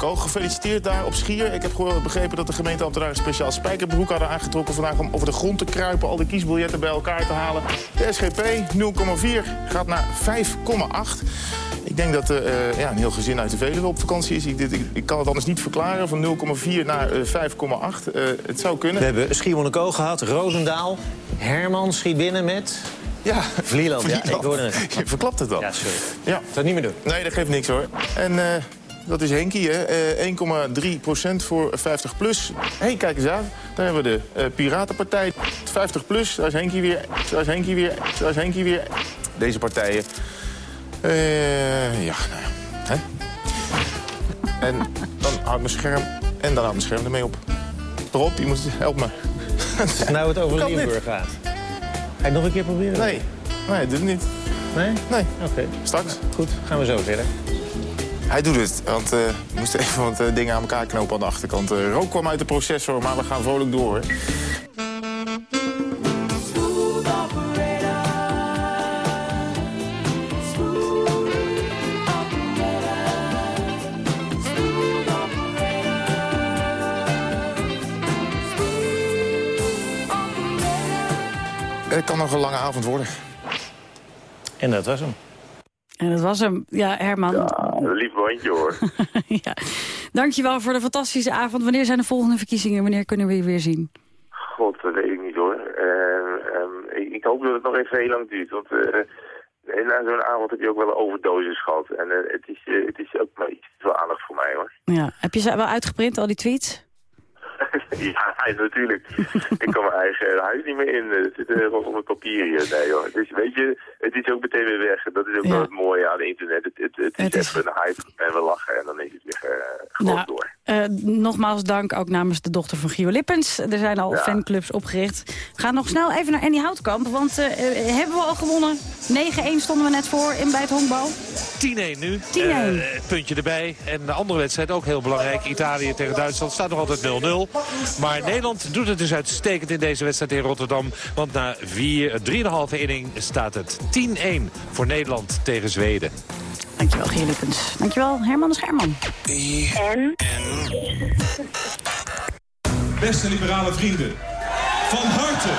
Gefeliciteerd daar op Schier. Ik heb begrepen dat de gemeenteambtenaren speciaal spijkerbroek hadden aangetrokken vandaag om over de grond te kruipen, al die kiesbiljetten bij elkaar te halen. De SGP 0,4 gaat naar 5,8. Ik denk dat eh, ja, een heel gezin uit de Veluwe op vakantie is. Ik, dit, ik, ik kan het anders niet verklaren. Van 0,4 naar eh, 5,8. Eh, het zou kunnen. We hebben Schiermonnikoog gehad, Roosendaal. Herman schiet binnen met... Ja, Vlieland. Ja, ik hoorde het. (laughs) Je verklapt het al. Ja, sorry. Ja. Zou het niet meer doen. Nee, dat geeft niks hoor. En eh, dat is Henkie, hè. Eh, 1,3% voor 50 plus. Hé, hey, kijk eens aan. Daar hebben we de eh, Piratenpartij. 50 plus, daar is Henkie weer. Daar is Henkie weer. Daar is Henkie weer. Deze partijen. Eh, ja, nou ja. Hè? En dan houdt mijn scherm. En dan houdt mijn scherm ermee op. Rob, je moet... Help me. Nou het over? Limburg gaat. Ga je het nog een keer proberen? Nee. Nee, doe het niet. Nee? Nee. Oké. Straks. Goed, gaan we zo verder. Hij doet het, want eh, we moesten even wat eh, dingen aan elkaar knopen aan de achterkant. Eh, rook kwam uit de processor, maar we gaan vrolijk door. Het kan nog een lange avond worden. En dat was hem. En dat was hem. Ja, Herman. Een lief bandje hoor. (laughs) ja. Dankjewel voor de fantastische avond. Wanneer zijn de volgende verkiezingen? Wanneer kunnen we je weer zien? God, dat weet ik niet hoor. Eh, ehm, ik, ik hoop dat het nog even heel lang duurt. Want eh, na zo'n avond heb je ook wel een overdosis gehad. En eh, het, is, eh, het is ook maar iets te veel aandacht voor mij hoor. Ja. Heb je ze wel uitgeprint, al die tweets? (laughs) ja, natuurlijk. ik kan mijn eigen huis niet meer in. Het zit er rondom het papier hier. Nee hoor. Dus weet je, het is ook meteen weer weg. Dat is ook Ja. wel het mooie aan internet. Het, het, het is Het is- even een hype en we lachen en dan is het weer eh, gewoon Nou, door. eh, nogmaals dank ook namens de dochter van Gio Lippens. Er zijn al Ja. fanclubs opgericht. We gaan nog snel even naar Andy Houtkamp. Want eh, eh, hebben we al gewonnen? 9-1 stonden we net voor in bij het honkbal. 10-1 nu. 10-1. Eh, puntje erbij. En de andere wedstrijd ook heel belangrijk. Italië tegen Duitsland staat nog altijd 0-0. Maar Nederland doet het dus uitstekend in deze wedstrijd in Rotterdam. Want na 3,5 inning staat het 10-1 voor Nederland tegen Zweden. Dankjewel Gio Lippens. Dankjewel Herman de Scherman. En? Beste liberale vrienden, van harte.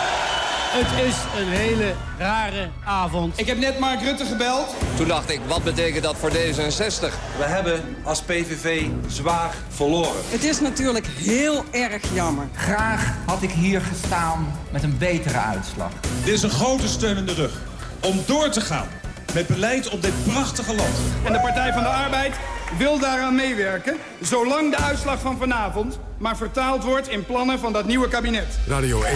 Het is een hele rare avond. Ik heb net Mark Rutte gebeld. Toen dacht ik, wat betekent dat voor D66? We hebben als PVV zwaar verloren. Het is natuurlijk heel erg jammer. Graag had ik hier gestaan met een betere uitslag. Dit is een grote steun in de rug om door te gaan met beleid op dit prachtige land. En de Partij van de Arbeid wil daaraan meewerken... zolang de uitslag van vanavond maar vertaald wordt in plannen van dat nieuwe kabinet. Radio 1.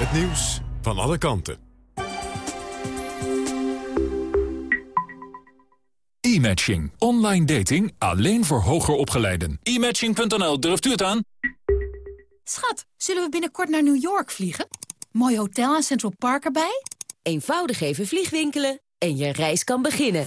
Het nieuws van alle kanten. E-matching. Online dating alleen voor hoger opgeleiden. E-matching.nl, durft u het aan? Schat, zullen we binnenkort naar New York vliegen? Mooi hotel en Central Park erbij? Eenvoudig even vliegwinkelen en je reis kan beginnen.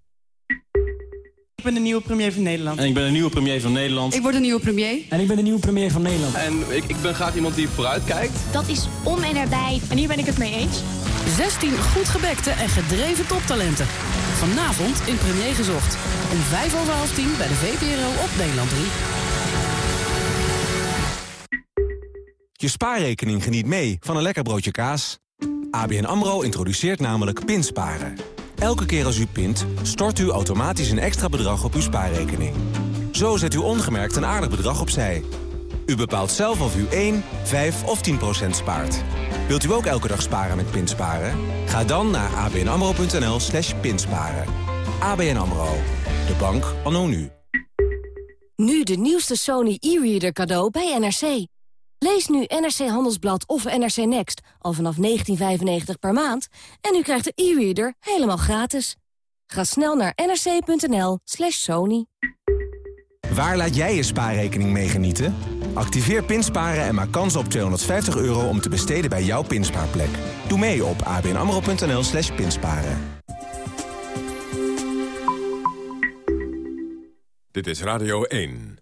Ik ben de nieuwe premier van Nederland. En ik ben de nieuwe premier van Nederland. Ik word een nieuwe premier. En ik ben de nieuwe premier van Nederland. En ik, ik ben graag iemand die vooruit kijkt. Dat is om en erbij. En hier ben ik het mee eens. 16 goed gebekte en gedreven toptalenten. Vanavond in Premier Gezocht. Om 5 over half 10 bij de VPRO op Nederland 3. Je spaarrekening geniet mee van een lekker broodje kaas. ABN AMRO introduceert namelijk pinsparen. Elke keer als u pint, stort u automatisch een extra bedrag op uw spaarrekening. Zo zet u ongemerkt een aardig bedrag opzij. U bepaalt zelf of u 1, 5 of 10 procent spaart. Wilt u ook elke dag sparen met pinsparen? Ga dan naar abnamro.nl slash pinsparen. ABN AMRO. De bank anno nu. Nu de nieuwste Sony e-reader cadeau bij NRC. Lees nu NRC Handelsblad of NRC Next al vanaf 19,95 per maand... en u krijgt de e-reader helemaal gratis. Ga snel naar nrc.nl slash sony. Waar laat jij je spaarrekening mee genieten? Activeer Pinsparen en maak kans op 250 euro om te besteden bij jouw pinspaarplek. Doe mee op abnamro.nl slash pinsparen. Dit is Radio 1.